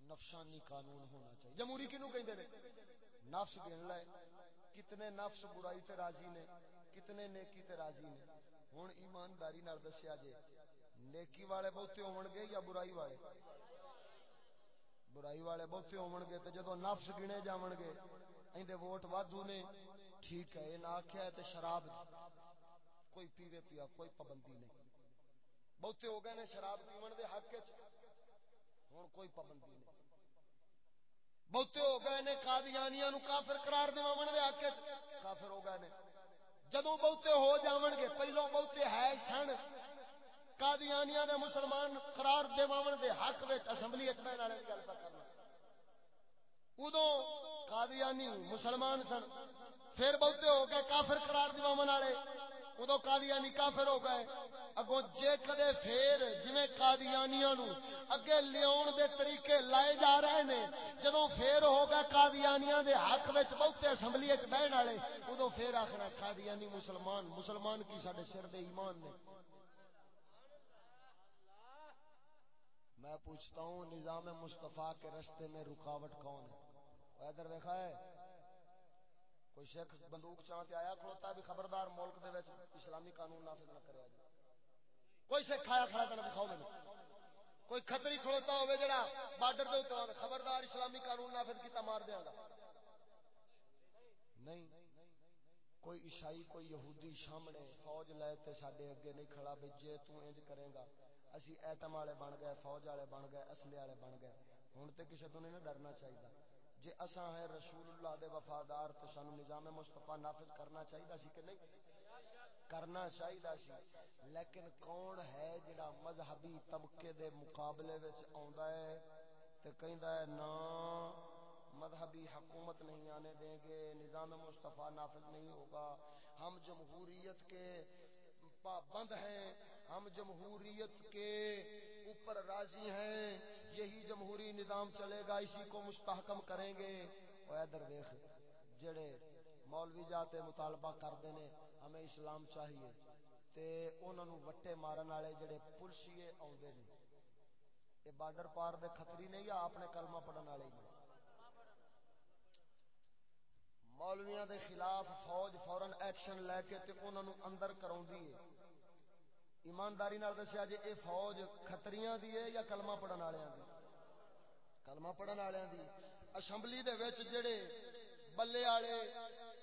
نفسانی قانون ہونا چاہیے۔ جمہوری کنو کہندے نے، نفس گن لے کتنے نفس برائی تے راضی نے، کتنے نیکی تے راضی نے۔ ہوں ایمانداری نال دسیا جے، نیکی والے بہتے ہون گے یا برائی والے؟ برائی والے بہتے ہون گے تے جدو نفس گنے جاون گے، ایندے ووٹ وادو نے، ٹھیک ہے یہ نہ آخیا ہے تے شراب کوئی پیوے پیا، کوئی پابندی نہیں۔ بہتے ہو گئے نے شراب پیون دے حق ہوں کوئی پابندی نہیں۔ بہتے ہو گئے نے قادیانیاں نو کافر قرار دیوان دے حق کافر ہو گئے نے۔ جدو بہتے ہو جاون گے پہلو بہتے ہے سن۔ قادیانیاں دے مسلمان قرار دیوان دے حق وچ اسمبلی وچ بہن والے گل کرنا۔ ادو قادیانی مسلمان سن۔ پھر بہتے ہو گئے کافر قرار دیوان والے۔ ادو قادیانی کافر ہو گئے۔ اگوں جے کدے پھر جویں قادیانیاں نو اگے لیاون دے طریقے لائے جا رہے نے، جدوں پھر ہو گئے قادیانیاں دے حق وچ، بہتے اسمبلی وچ بیٹھن والے ادو پھر آکھنا قادیانی مسلمان مسلمان کی ساڈے سر دے ایمان نے۔ میں پوچھتا ہوں، نظام مصطفیٰ کے رستے میں رکاوٹ کون ہے؟ ادھر ویکھا ہے؟ کوئی شیخ بندوق چانتے آیا، کھلوتا بھی خبردار ملک دے ویچ اسلامی قانون نافذ نہ کرے جی کوئی سکھ آیا کھڑا کرنا دکھاؤ میں کوئی خطری کھلوتا ہوئے جڑا بارڈر دے اتنا خبردار اسلامی قانون نافذ کیتا مار دیا گا نہیں، کوئی عیسائی، کوئی یہودی سامنے فوج لے تے ساڈے اگے نہیں کھڑا بھی جے تو انج کرے گا، اسی ایٹم والے بن گئے، فوج والے بن گئے، اسلحے والے بن گئے۔ ہن تے کسے تو نہیں ڈرنا چاہیے جے اساں ہے رسول اللہ دے وفادار تو سانو نظام مصطفی نافذ کرنا چاہیے سی کہ نہیں؟ کرنا چاہیے سی۔ لیکن کون ہے جڑا مذہبی طبقے دے مقابلے وچ آندا ہے تے کہندا ہے نا مذہبی حکومت نہیں آنے دیں گے، نظام مصطفیٰ نافذ نہیں ہوگا۔ ہم جمہوریت کے پابند ہیں، ہم جمہوریت کے اوپر راضی ہیں، یہی جمہوری نظام چلے گا، اسی کو مستحکم کریں گے۔ ادھر ویخ جڑے مولوی جاتے مطالبہ کرتے ہیں ہمیں اسلام چاہیے۔ تے انہوں نے وٹے مارن والے جڑے پلسیے آدھے نے یہ بارڈر پار دے خطری نے یا اپنے کلمہ پڑھن والے نے مولویاں دے خلاف فوج فورن ایکشن لے کے تے انہوں نے اندر کراؤں دیئے ایمانداری نال دسیا جی اے فوج خطریاں دی ہے یا کلمہ پڑھن والےاں دی؟ کلمہ پڑھن والےاں دی۔ اسمبلی دے وچ جڑے بلے والے،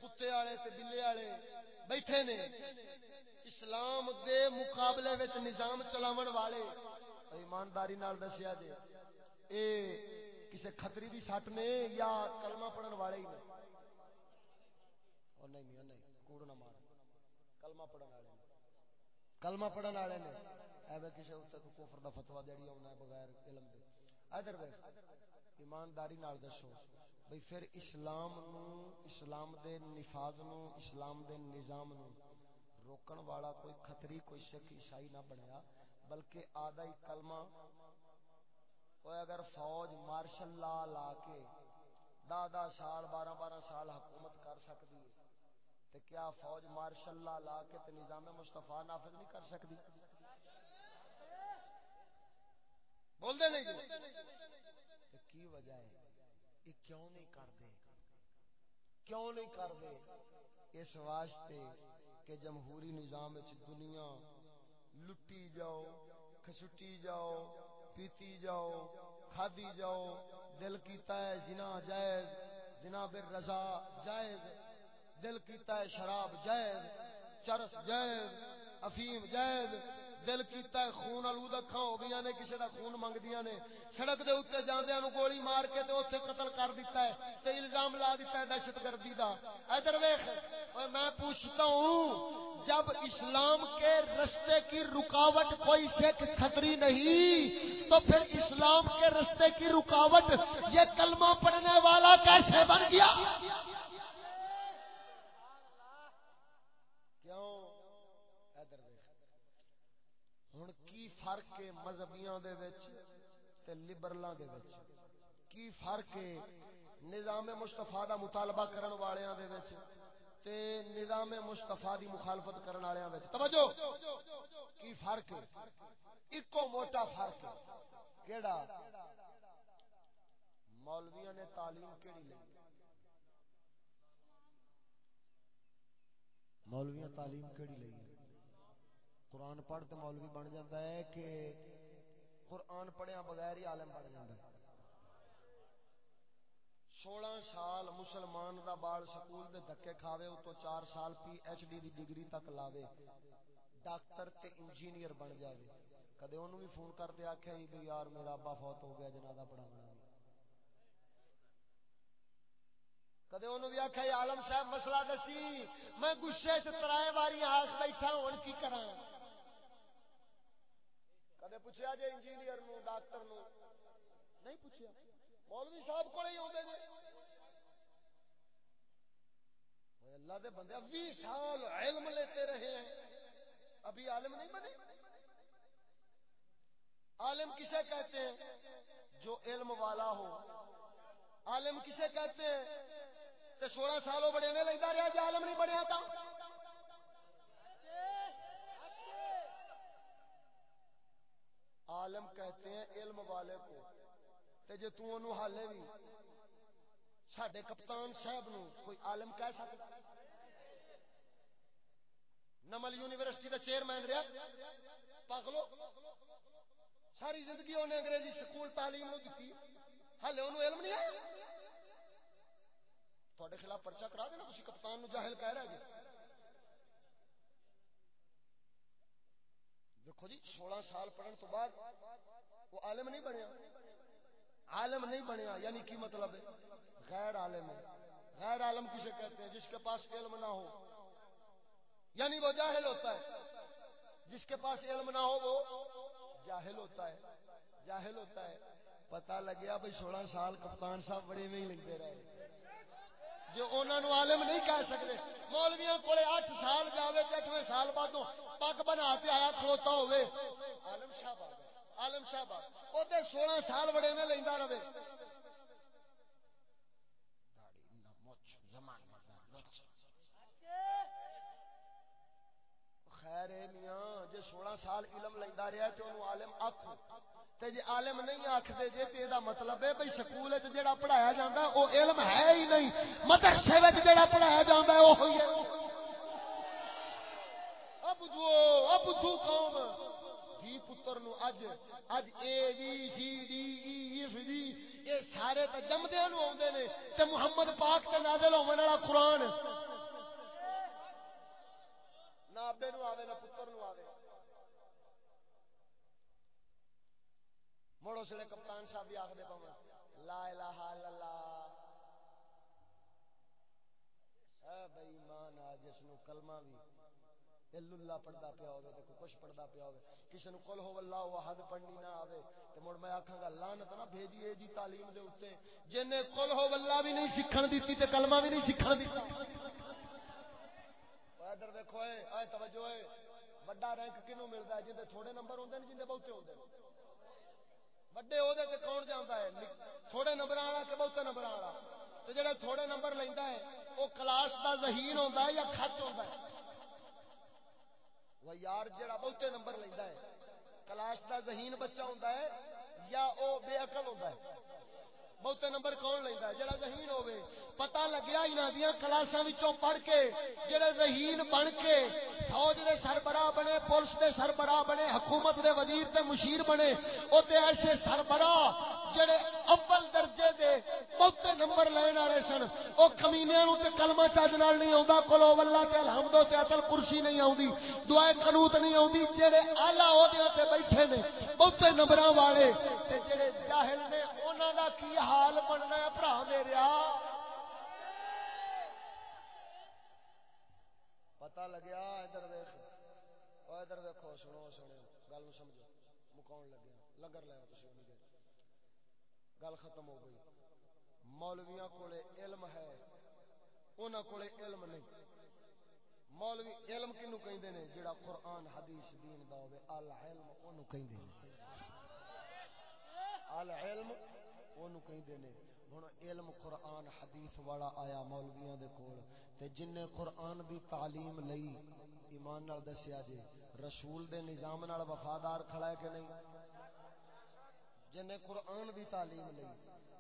کتے والے تے بلے والے بیٹھے نے۔ اسلام دے مقابلے وچ نظام چلاون والے۔ ایمانداری نال دسیا جی اے کسے خطری دی سٹ نے یا کلمہ پڑھن والے ہی نے۔ اور نہیں میاں نہیں، کوڑ نہ مار۔ کلمہ پڑھن والے کلمہ پڑھن والے نے۔ ایویں کسی اتنے کو کفر دا فتوا جڑی آنا ہے بغیر علم دے۔ ادھر ویخ ایمانداری نال دسو۔ بھئی پھر اسلام نو، اسلام دے نفاذ نو، اسلام دے نظام نو روکن والا کوئی خطری کوئی سکھ عیسائی نہ بنیا، بلکہ آدھا ہی کلمہ کوئی اگر فوج، مارشل لا لا کے دا دا سال، بارہ بارہ سال حکومت کر سکتی ہے، تے کیا فوج مارشل اللہ لا کے تے نظام مصطفیٰ نافذ نہیں کر سکتی؟ بول دے نہیں جی؟ کی وجہ ہے؟ یہ کیوں نہیں کر دے کیوں نہیں کر دے اس واسطے کہ جمہوری نظام دنیا لٹی جاؤ، کھسٹی جاؤ، پیتی جاؤ، کھادی جاؤ، دل کیتا ہے زنا جائز، زنا بر رضا جائز، دل کیتا ہے شراب جائز، چرس جائز، افیم جائز دل کیتا ہے، خون آلود اکھا ہو گئی نے کسی کا خون منگدیا نے۔ سڑک دے اتنے جاندیا نو گولی مار کے تے اتنے قتل کر دیتا ہے تے الزام لا دیتا ہے دہشت گردی دا۔ ادھر ویخ میں پوچھتا ہوں، جب اسلام کے رستے کی رکاوٹ کوئی سکھ خطری نہیں، تو پھر اسلام کے رستے کی رکاوٹ یہ کلمہ پڑھنے والا کیسے بن گیا ہوں کی فرق ہے مذہبیاں دے وچ تے لبرلاں دے وچ؟ کی فرق ہے نظام مصطفی دا مطالبہ کرن والیاں دے وچ تے نظام مصطفی دی مخالفت کرن والیاں وچ؟ توجہ! کی فرق ہے؟ اکو موٹا فرق ہے۔ کیڑا؟ مولویاں نے تعلیم کیڑی لی مولویاں تعلیم کیڑی لئی؟ قرآن پڑھ تو مولوی بن جاتا ہے کہ قرآن پڑھیا بغیر ہی عالم بن جاتا ہے۔ سولہ سال مسلمان دا بال سکول دے دکے کھاوے تو چار سال پی ایچ ڈی دی ڈگری تک لاوے۔ ڈاکٹر تے انجینئر بن جاوے۔ کدے انہوں بھی فون کر دے آکھے ہی بھی یار میرا ابا فوت ہو گیا جنادہ پڑھا بنا کدے انہوں بھی آکھے، عالم صاحب مسئلہ دسی، میں گسے سے ترائے باری آخ بیٹھا ہوں کی کراں؟ کدے پوچھا جے انجینئر نو، ڈاکٹر نو؟ نہیں پوچھا مولوی صاحب کو ہی ہوتے ہیں اللہ دے بندے ابھی سال علم لیتے رہے ہیں۔ ابھی عالم نہیں بنے؟ عالم کسے کہتے ہیں جو علم والا ہو؟ عالم کسے کہتے ہیں کہ سولہ سالوں بڑے میں لگتا رہا جو عالم نہیں بنیا تھا عالم کہتے ہیں، علم والے کو۔ تے جے تو انہوں حالے بھی ساڑھے کپتان صاحب نو کوئی عالم کہہ سکتا نمل یونیورسٹی دا چیئرمین رہا۔ پاگلو، ساری زندگی انہیں انگریزی سکول تعلیم نو دیتی حالے انہوں علم نہیں آیا؟ تھوڑے خلاف پرچہ کرا دینا کسی کپتان نو جاہل کہہ رہا جی دیکھو جی سولہ سال پڑھن تو بعد وہ عالم نہیں بنیا۔ عالم نہیں بنیا یعنی کی مطلب ہے؟ غیر عالم ہے۔ غیر عالم کسے کہتے ہیں؟ جس کے پاس علم نہ ہو۔ یعنی وہ جاہل ہوتا ہے۔ جس کے پاس علم نہ ہو، وہ جاہل ہوتا ہے۔ جاہل ہوتا ہے۔ پتا لگیا بھائی، سولہ سال کپتان صاحب بڑے میں ہی لگتے رہے۔ جو انہوں نے عالم نہیں کہہ سکتے مولویوں کو اٹھ سال جاوے اٹھویں سال بعد پگ بنا کے آیا، کھلوتا ہوئے عالم صاحب آ گئے عالم صاحب وہ سولہ سال بڑے میں لینا رہے۔ خیر میاں جی سولہ سال علم لینا رہا تو انہوں عالم آخ تے جی عالم نہیں آختے جی تو یہ مطلب ہے بھائی سکول جڑا پڑھایا جاتا ہے علم ہے ہی نہیں۔ مدرسے جڑا پڑھایا جاتا ہے وہ اب دو اب قوم پتر نو اج اج اے C D E F G اے سارے تے جمدے نو اوندے نے تے محمد پاک تے نازل ہون والا قرآن نہ ابے نو آوے نہ پتر نو آوے مڑو سڑے کپتان صاحب بھی آخدے پاون لا الہ الا اللہ اے بے ایمان آ جس نو کلمہ بھی اللہ پڑھتا پیا ہوے تے کوئی کچھ پڑھتا پیا ہوے۔ کسی نو کل ہو اللہ احد پڑھنی نہ آوے تے مڑ میں آکھاں گا لعنت نہ بھیجیے جی تعلیم دے اوتے جن نے کل ہو اللہ بھی نہیں سکھن دتی تے کلمہ بھی نہیں سکھن دتا ادھر دیکھو اے اے توجہ اے۔ بڑا رینک کینو ملدا ہے جندے تھوڑے نمبر ہوندے نے جندے بہتے ہوندے نے۔ وڈے عہدے تے کون جاندا ہے؟ تھوڑے نمبر والا کہ بہتے نمبر والا؟ تے جڑا تھوڑے نمبر لیندا ہے، او کلاس دا ذہین ہوندا ہے یا خط ہوندا ہے؟ وہ یار جڑا بہتے نمبر لینا ہے، کلاس دا ذہین بچہ ہوتا ہے یا او بے عقل ہوتا ہے؟ بہتے نمبر کون لینا ہے؟ جڑا ذہین ہوے پتہ لگیا انہاں دیاں کلاساں وچوں پڑھ کے جڑے ذہین بن کے فوج دے سربراہ بنے، پولیس دے سربراہ بنے، حکومت دے وزیر تے مشیر بنے، او تے ایسے سربراہ جڑے اول درجے دے بہتے نمبر لین والے سن، او کمینیاں نو تے کلمہ چج نال نہیں آوندا کلو واللہ تے الحمد تے عطل کرسی نہیں آوندی، دعائے قنوت نہیں آوندی، جڑے اعلی عہدے تے بیٹھے نے بہتے نمبراں والے، تے جڑے جاہل نے، انہاں دا کی حال بننا ہے بھرا میریا پتہ لگیا، ادھر ویکھ، او ادھر ویکھو، سنو سنو، گل سمجھو مکاون لگیا، لنگر لے تسی۔ گل ختم ہو گئی۔ مولویاں کولے علم ہے، انہاں کولے علم نہیں۔ مولوی علم کنو کہندے نے؟ جڑا قرآن، حدیث، دین دا ہوے العلم اونوں کہندے نے۔ العلم اونوں کہندے نے۔ ہن علم قرآن، حدیث والا آیا مولویاں دے کول۔ تے جن نے قرآن دی تعلیم لئی ایمان نال دسیا جے، رسول دے نظام نال وفادار کھڑا ہے کہ نہیں؟ جن نے قرآن دی تعلیم لی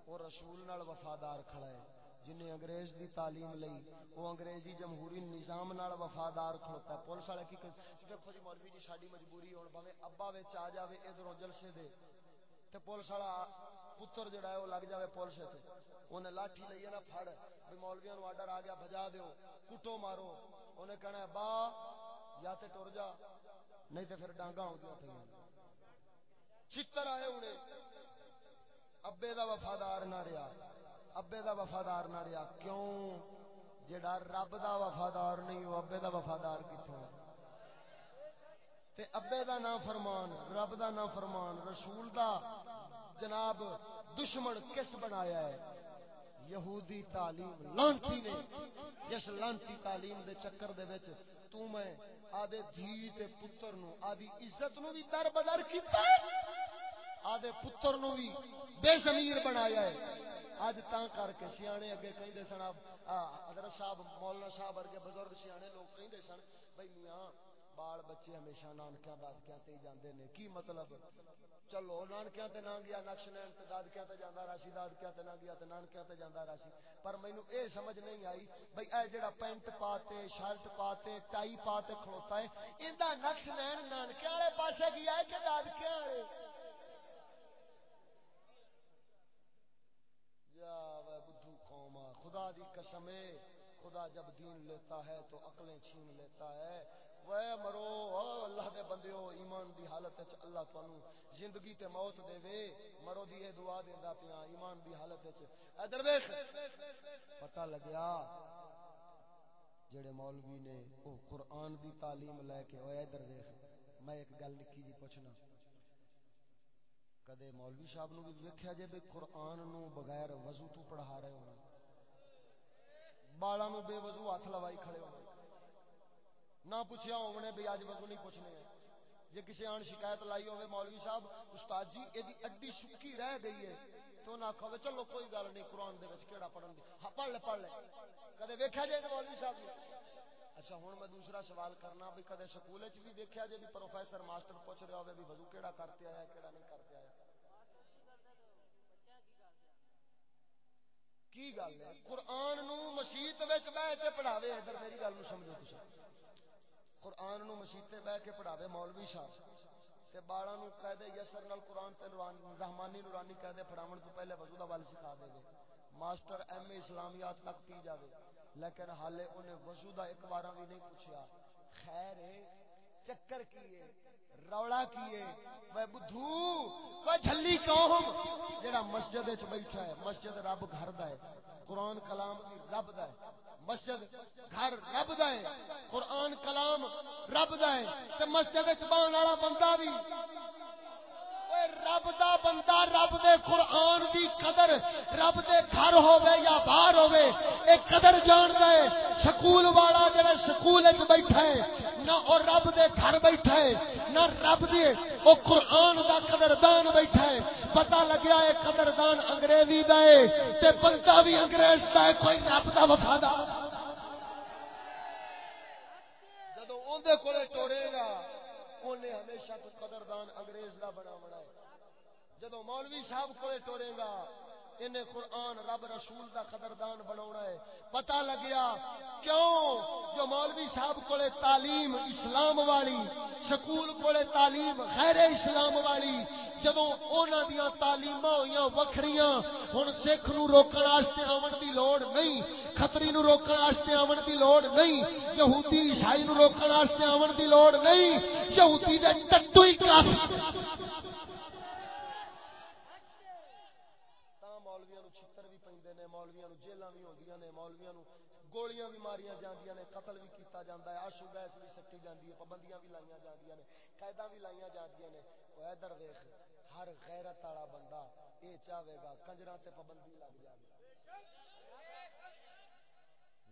وہ رسول نال وفادار کھڑا ہے۔ جنہیں انگریز دی تعلیم لئی، وہ انگریزی جمہوری نظام نال وفادار کھڑوتا ہے۔ پولیس والے کی دیکھو جی مولوی جی ساری مجبوری ہون بھاوے ابا وچ آ جاوے ادھروں جلسے دے۔ تے پولیس والا پتر جڑا ہے، وہ لگ جاوے پولیس وچ۔ اونے لاٹھی لئیے نا، پھڑ۔ بھی مولویاں نو آرڈر آ گیا، بھجا دیو، کٹو مارو۔ اونے کہنا ہے، با، یا تے ٹر جا، نہیں تے پھر ڈانگا ہوندیاں پھیاں چتر آئے انہیں ابے دا وفادار نہ رہا۔ ابے دا وفادار نہ رہا۔ کیوں؟ جڑا رب دا وفادار نہیں، وہ ابے دا وفادار کتوں تے ابے دا نام فرمان رب دا نام فرمان رسول دا جناب دشمن کس بنایا ہے؟ یہودی تعلیم لانتی نے۔ جس لانتی تعلیم دے چکر دے وچ تو میں آدھے دھی تے پتر نو، آدھی عزت نو بھی در بدر کیتا ہے۔ آدھے پتر نو بھی بے زمیر بنایا ہے۔ اج تاں کر کے سیانے اگے کہندے سن حضرت صاحب، مولانا صاحب ورگے بزرگ سیانے لوگ کہندے سن، بھائی میاں، بال بچے ہمیشہ نانکیاں دادکیاں تے جاندے نے۔ کی مطلب؟ چلو، نانکیاں تے نہ گیا، نقش نین تے دادکیاں تے جاندا راسی دادکیاں تے نہ گیا تے نانکیاں تے جاندا راسی پر مینوں اے سمجھ نہیں آئی بھئی اے جڑا پینٹ پاتے، شرٹ پاتے، ٹائی پاتے کھڑوتا ہے، ایندا نقش نین نانکیاں والے پاسے گیا ہے کہ دادکیاں والے؟ خدا دی قسم خدا جب دین لیتا ہے تو عقلیں چھین لیتا ہے۔ وہ مرو اللہ دے بندیو، ایمان دی حالت وچ اللہ تانوں زندگی تے موت دے وے۔ مرو دی اے دعا دیندا پیا ایمان دی حالت وچ۔ ادھر ویکھ۔ پتہ لگیا جڑے مولوی نے او قرآن دی تعلیم لے کے، اوے ادھر ویکھ۔ میں ایک گل نکی جی پوچھنا۔ کدے مولوی صاحب نو بھی ویکھیا جے بے قرآن نو بغیر وضو تو پڑھا رہے ہو؟ بالا نو بے وضو ہاتھ لوائی کھڑے ہو نہ پوچھیا ہونے بھی اج وضو نہیں پوچھنے ہیں جے کسی آن شکایت لائی ہوئے مولوی صاحب استاد جی اے دی اڈی سکی رہ گئی ہے تو نہ کھوے چلو کوئی گل نہیں قرآن دے وچ کیڑا پڑھن دی پڑھ لے پڑھ لے کدے ویکھیا جے مولوی صاحب اچھا ہوں میں دوسرا سوال کرنا بھی کدے سکول بھی دیکھا جی بھی پروفیسر ماسٹر پوچھ رہا ہوئے بھی وضو کیڑا کرتے آیا کیڑا نہیں کرتے آیا کی گل ہے؟ قرآن نو مسیت بہ کے پڑھاوے، ادھر میری گل سمجھو تھی قرآن نو مسیت بہ کے پڑھاوے مولوی صاحب تے بالا نو کہہ دے یسر نال قرآن تے رحمانی نورانی کہہ دے پڑھاون تو پہلے وضو دا ول سکھا دے ماسٹر ایم اے اسلامیات تک پی جاوے۔ لیکن حالے انہیں وضو دا ایک بار بھی نہیں پوچھا خیر چکر کیے روڑا کیے وہ بدھو وہ جھلی قوم جڑا مسجد وچ بیٹھا ہے۔ مسجد رب گھر دا ہے، قرآن کلام دی رب دا ہے۔ مسجد گھر رب دا ہے، قرآن کلام رب دا ہے۔ تے مسجد وچ بان والا بندہ بھی۔ رب دا بندہ رب دے قرآن دی قدر رب دے گھر ہوے یا باہر ہوے اے قدر جاندا ہے۔ سکول والا جڑا سکول وچ بیٹھا ہے نہ او رب دے گھر بیٹھا ہے، نہ رب دے او قرآن دا قدردان بیٹھا ہے۔ پتہ لگیا ہے قدردان انگریزی دا ہے، تے بندہ بھی انگریز دا ہے، کوئی رب دا وفادار۔ جدوں اون دے کولے ٹورے گا اونے ہمیشہ تو قدردان انگریز دا بنا بنا ہے۔ جدو مولوی صاحب کوئے ٹورے گا انہیں قرآن رب رسول دا قدردان بناونا ہے۔ پتہ لگیا کیوں؟ جو مولوی صاحب کولے تعلیم اسلام والی، سکول کولے تعلیم غیر اسلام والی جدو اونا دیا تعلیم ہوئیاں وکھریاں، ہن سکھ نو روکن واسطے آون دی لوڑ نہیں خطری نو روکن واسطے آون دی لوڑ نہیں، یہودی عیسائی نو روکن واسطے آون دی لوڑ نہیں، یہودی دے ٹٹو ہی کافی گولیاں بھی ماریاں جاندیاں نے، قتل بھی کیتا جاندا ہے آشو گیس بھی سٹی جاندی ہے، پابندیاں بھی لائیاں جاندیاں نے، قیداں بھی لائیاں جاندیاں نے۔ او ادھر ویکھ، ہر غیرت والا بندہ اے چاہے گا، کنجراں تے پابندی لگ جاوے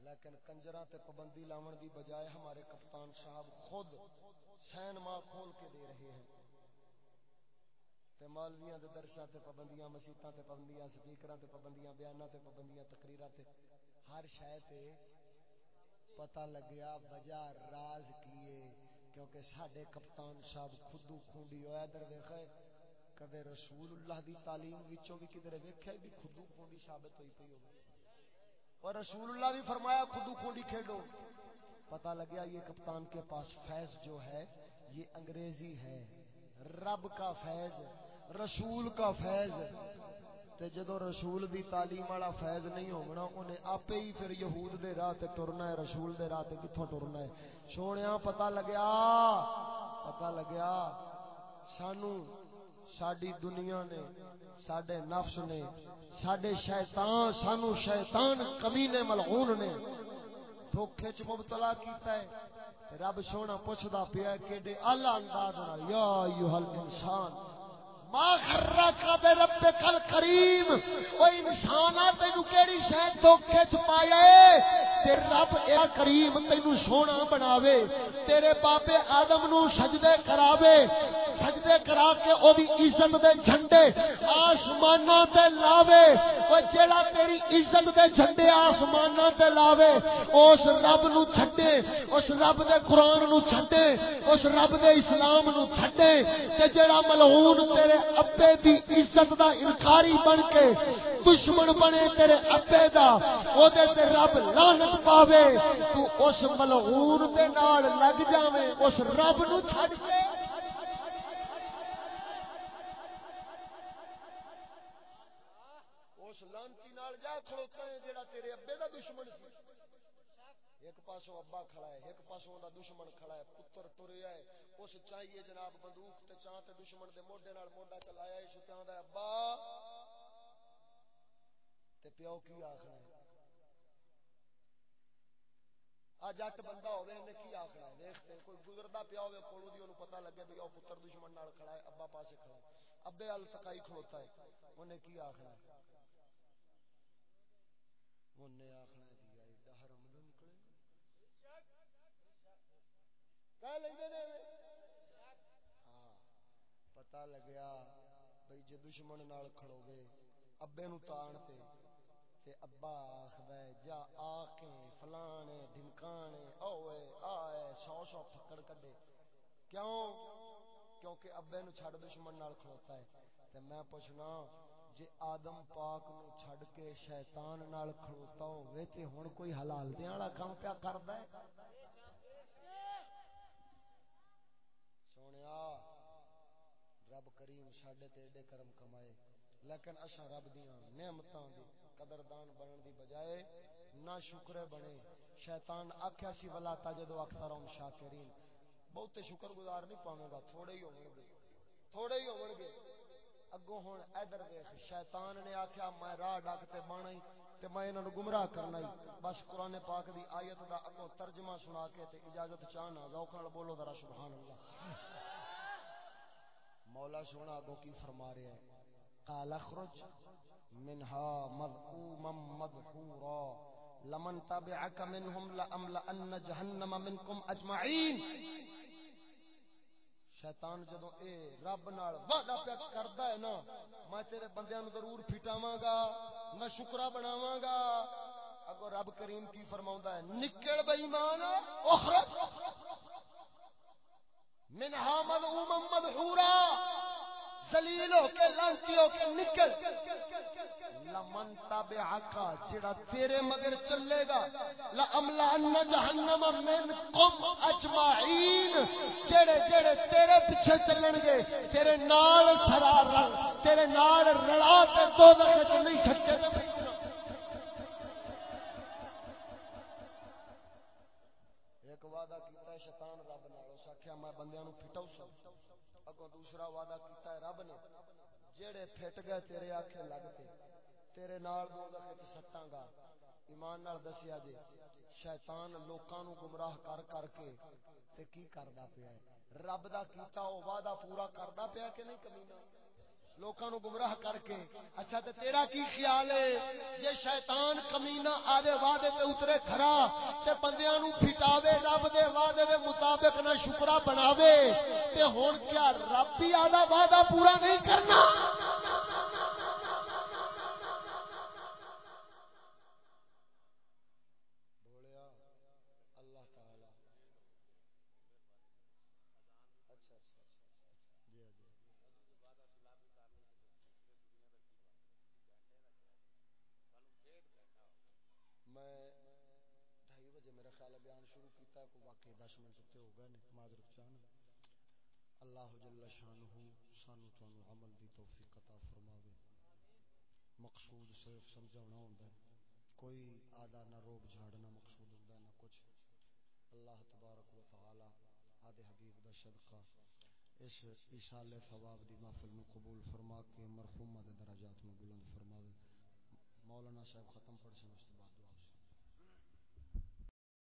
لیکن کنجراں تے پابندی لاون دی بجائے ہمارے کپتان صاحب خود سینما کھول کے دے رہے ہیں۔ تے مولویاں دے درساں تے پابندیاں، مسیتاں تے پابندیاں، سپیکراں تے پابندیاں، بیاناں تے پابندیاں، تقریراں تے ہر شہ پتہ لگیا، وجہ راز کیے کیونکہ سڈے کپتان صاحب خودو خونڈی ہوا ادھر ویخ کدے رسول اللہ دی تعلیم وچوں بھی کدھر ویکھے بھی خودو خونڈی ثابت ہوئی پئی ہوگی اور رسول اللہ بھی فرمایا خودو خودی کھیلو پتا لگیا، یہ کپتان کے پاس فیض جو ہے، یہ انگریزی ہے۔ رب کا فیض، رسول کا فیض۔ تے جدو رسول دی تعلیم والا فیض نہیں ہونا انہیں آپ ہی پھر یہود دے راہ تے ٹرنا ہے، رسول دے راہ تے کتوں ٹرنا ہے۔ سونے پتا لگیا؟ پتا لگیا؟ سانو ساری دنیا نے سڈے نفس نے سڈے شیطان، سانو شیطان کمینے ملعون نے دھوکھے چ مبتلا کیتا ہے۔ رب سونا پوچھدا پیا کہ اعلی انداز نال، یا ایھا الانسان ما خرکا بے رب کل کریم او انسان تینو کیڑی شے دھوکے چ پایا اے تے رب اے کریم تینو سونا بناوے، تیرے بابے آدم نو سجدے کراوے سجدے کرا کے او دی عزت دے جھنڈے آسماناں تے لاوے۔ او جیڑا تیری عزت دے جھنڈے آسماناں تے لاوے، اس رب نو چھڈے، اس رب دے قران نو چھڈے، اس رب دے اسلام نو چھڈے۔ تے جیڑا ملعون تیرے ابے دی عزت دا انکاری بن کے دشمن بنے تیرے ابے دا، او دے تے رب لعنت پاوے۔ تو اس ملعون دے نال لگ جاویں اس رب نو چھڈ کے اس لانتی نال جا کھڑوتا ہے جیڑا تیرے ابے دا دشمن سی۔ ایک پاسوں ابا کھڑا ہے، ایک پاسوں دا دشمن کھڑا ہے، پتر ٹریا ہے۔ اس چاہیے جناب بندوق تے چاں تے دشمن دے موڈے نال موڈا چلایا ہے شتیاں دا ابا۔ تے پیو کی آکھنا ہے؟ آ جٹ بندہ ہوے نے کی آکھنا ہے؟ دیکھتے کوئی گزردا پیا ہوے کولو دی اونوں پتہ لگے بھی او پتر دشمن نال کھڑا ہے، ابا پاسے کھڑا ہے۔ ابے ال تکائی کھڑوتا ہے اونے کی آکھنا ہے؟ اونے آکھنا دیا ایڈا حرم دے نکلے کہہ لیندے نے۔ ہاں پتہ لگیا بھئی جے دشمن نال کھڑوے ابے نو تان تے۔ تے ابا آخدا ہے، جا آکھیں فلانے ڈھمکانے اوے آئے سو سو پھکڑ کڈے۔ کیوں؟ کیونکہ ابے نو چھڑ دشمن نال کھڑوتا ہے۔ تے میں پوچھنا جے آدم پاک نو چھڑ کے شیطان نال کھڑوتا ہوئے تے ہن کوئی حلال دیاں والا کام پیا کردا ہے؟ سونیا، رب کریم ساڈے تے ایڈے کرم کمائے۔ لیکن اساں رب دیاں نعمتاں دی قدردان بنن دی بجائے نہ شکر بنے۔ شیطان آکھیا سی، ولا تجدو اکثرهم شاکرین بہتے شکر گزار نہیں پاویں گا، تھوڑے ہی ہون گے تھوڑے ہی ہون گے اگوں ہن ادھر ویکھ، شیطان نے آکھیا، میں راہ ڈک تے بانا ہی تے میں انہاں نو گمراہ کرنا ہی۔ بس قران پاک دی ایت دا اگوں ترجمہ سنا کے تے اجازت چاہنا ذوق نال بولو ذرا سبحان اللہ مولا سونا اگوں کی فرما رہا ہے۔ قال اخرج منها مذءوما مدحورا۔ لمن تبعك منهم لأملأن جهنم منكم أجمعين شیطان جدو اے رب نال وعدہ پہ کردا ہے نا، میں تیرے بندیاں نو ضرور پھٹاواں گا نہ شکرا بناواں گا اگو رب کریم کی فرماوندا ہے، نکل بے ایمان، اخرج۔ منها مذءوما مدحورا، ذلیل ہو کے، لانتی ہو کے نکل۔ لمن تابعک جڑا تیرے مگر چلے گا، لا املا ان جہنم منکم اجمعین۔ جڑے جڑے تیرے پیچھے چلن گے، تیرے نال چھڑا رل، تیرے نال رلا تے دوزخ وچ نہیں چھکے ایک وعدہ کیتا ہے شیطان رب نال، اس آکھیا میں بندیاں نو پھٹاؤ سا۔ اگوں دوسرا وعدہ کیتا ہے رب نے، جڑے پھٹ گئے تیرے آکھے لگتے تیرے نال دو دفعے سٹاں گا۔ ایمان نال دسیا جی شیطان لوکاں نو گمراہ کر کر کے تے کی کردا پیا ہے؟ رب دا کیتا او وعدہ پورا کردا پیا کہ نہیں کمینہ؟ لوکاں نو گمراہ کر کے۔ اچھا تے تیرا کی خیال ہے؟ یہ شیطان کمینہ آدے وعدے تے اترے کھڑا، تے بندیاں نو پھٹاوے، رب دے وعدے دے مطابق نہ شکرا بناوے، تے ہن کیا رب بھی آدھا وعدہ پورا نہیں کرنا؟ جل شانہ سانو تانوں عمل دی توفیق عطا فرماوے۔ مقصود صرف سمجھانا ہوندا ہے۔ کوئی آدھا نہ روب جھاڑنا مقصود ہوندا نہ کچھ۔ اللہ تبارک و تعالی آدھے حبیب دا صدقہ اس اشال ثواب دی محفل میں قبول فرما کے مرحومہ دے درجات میں بلند فرماوے۔ مولانا صاحب ختم پڑھ سے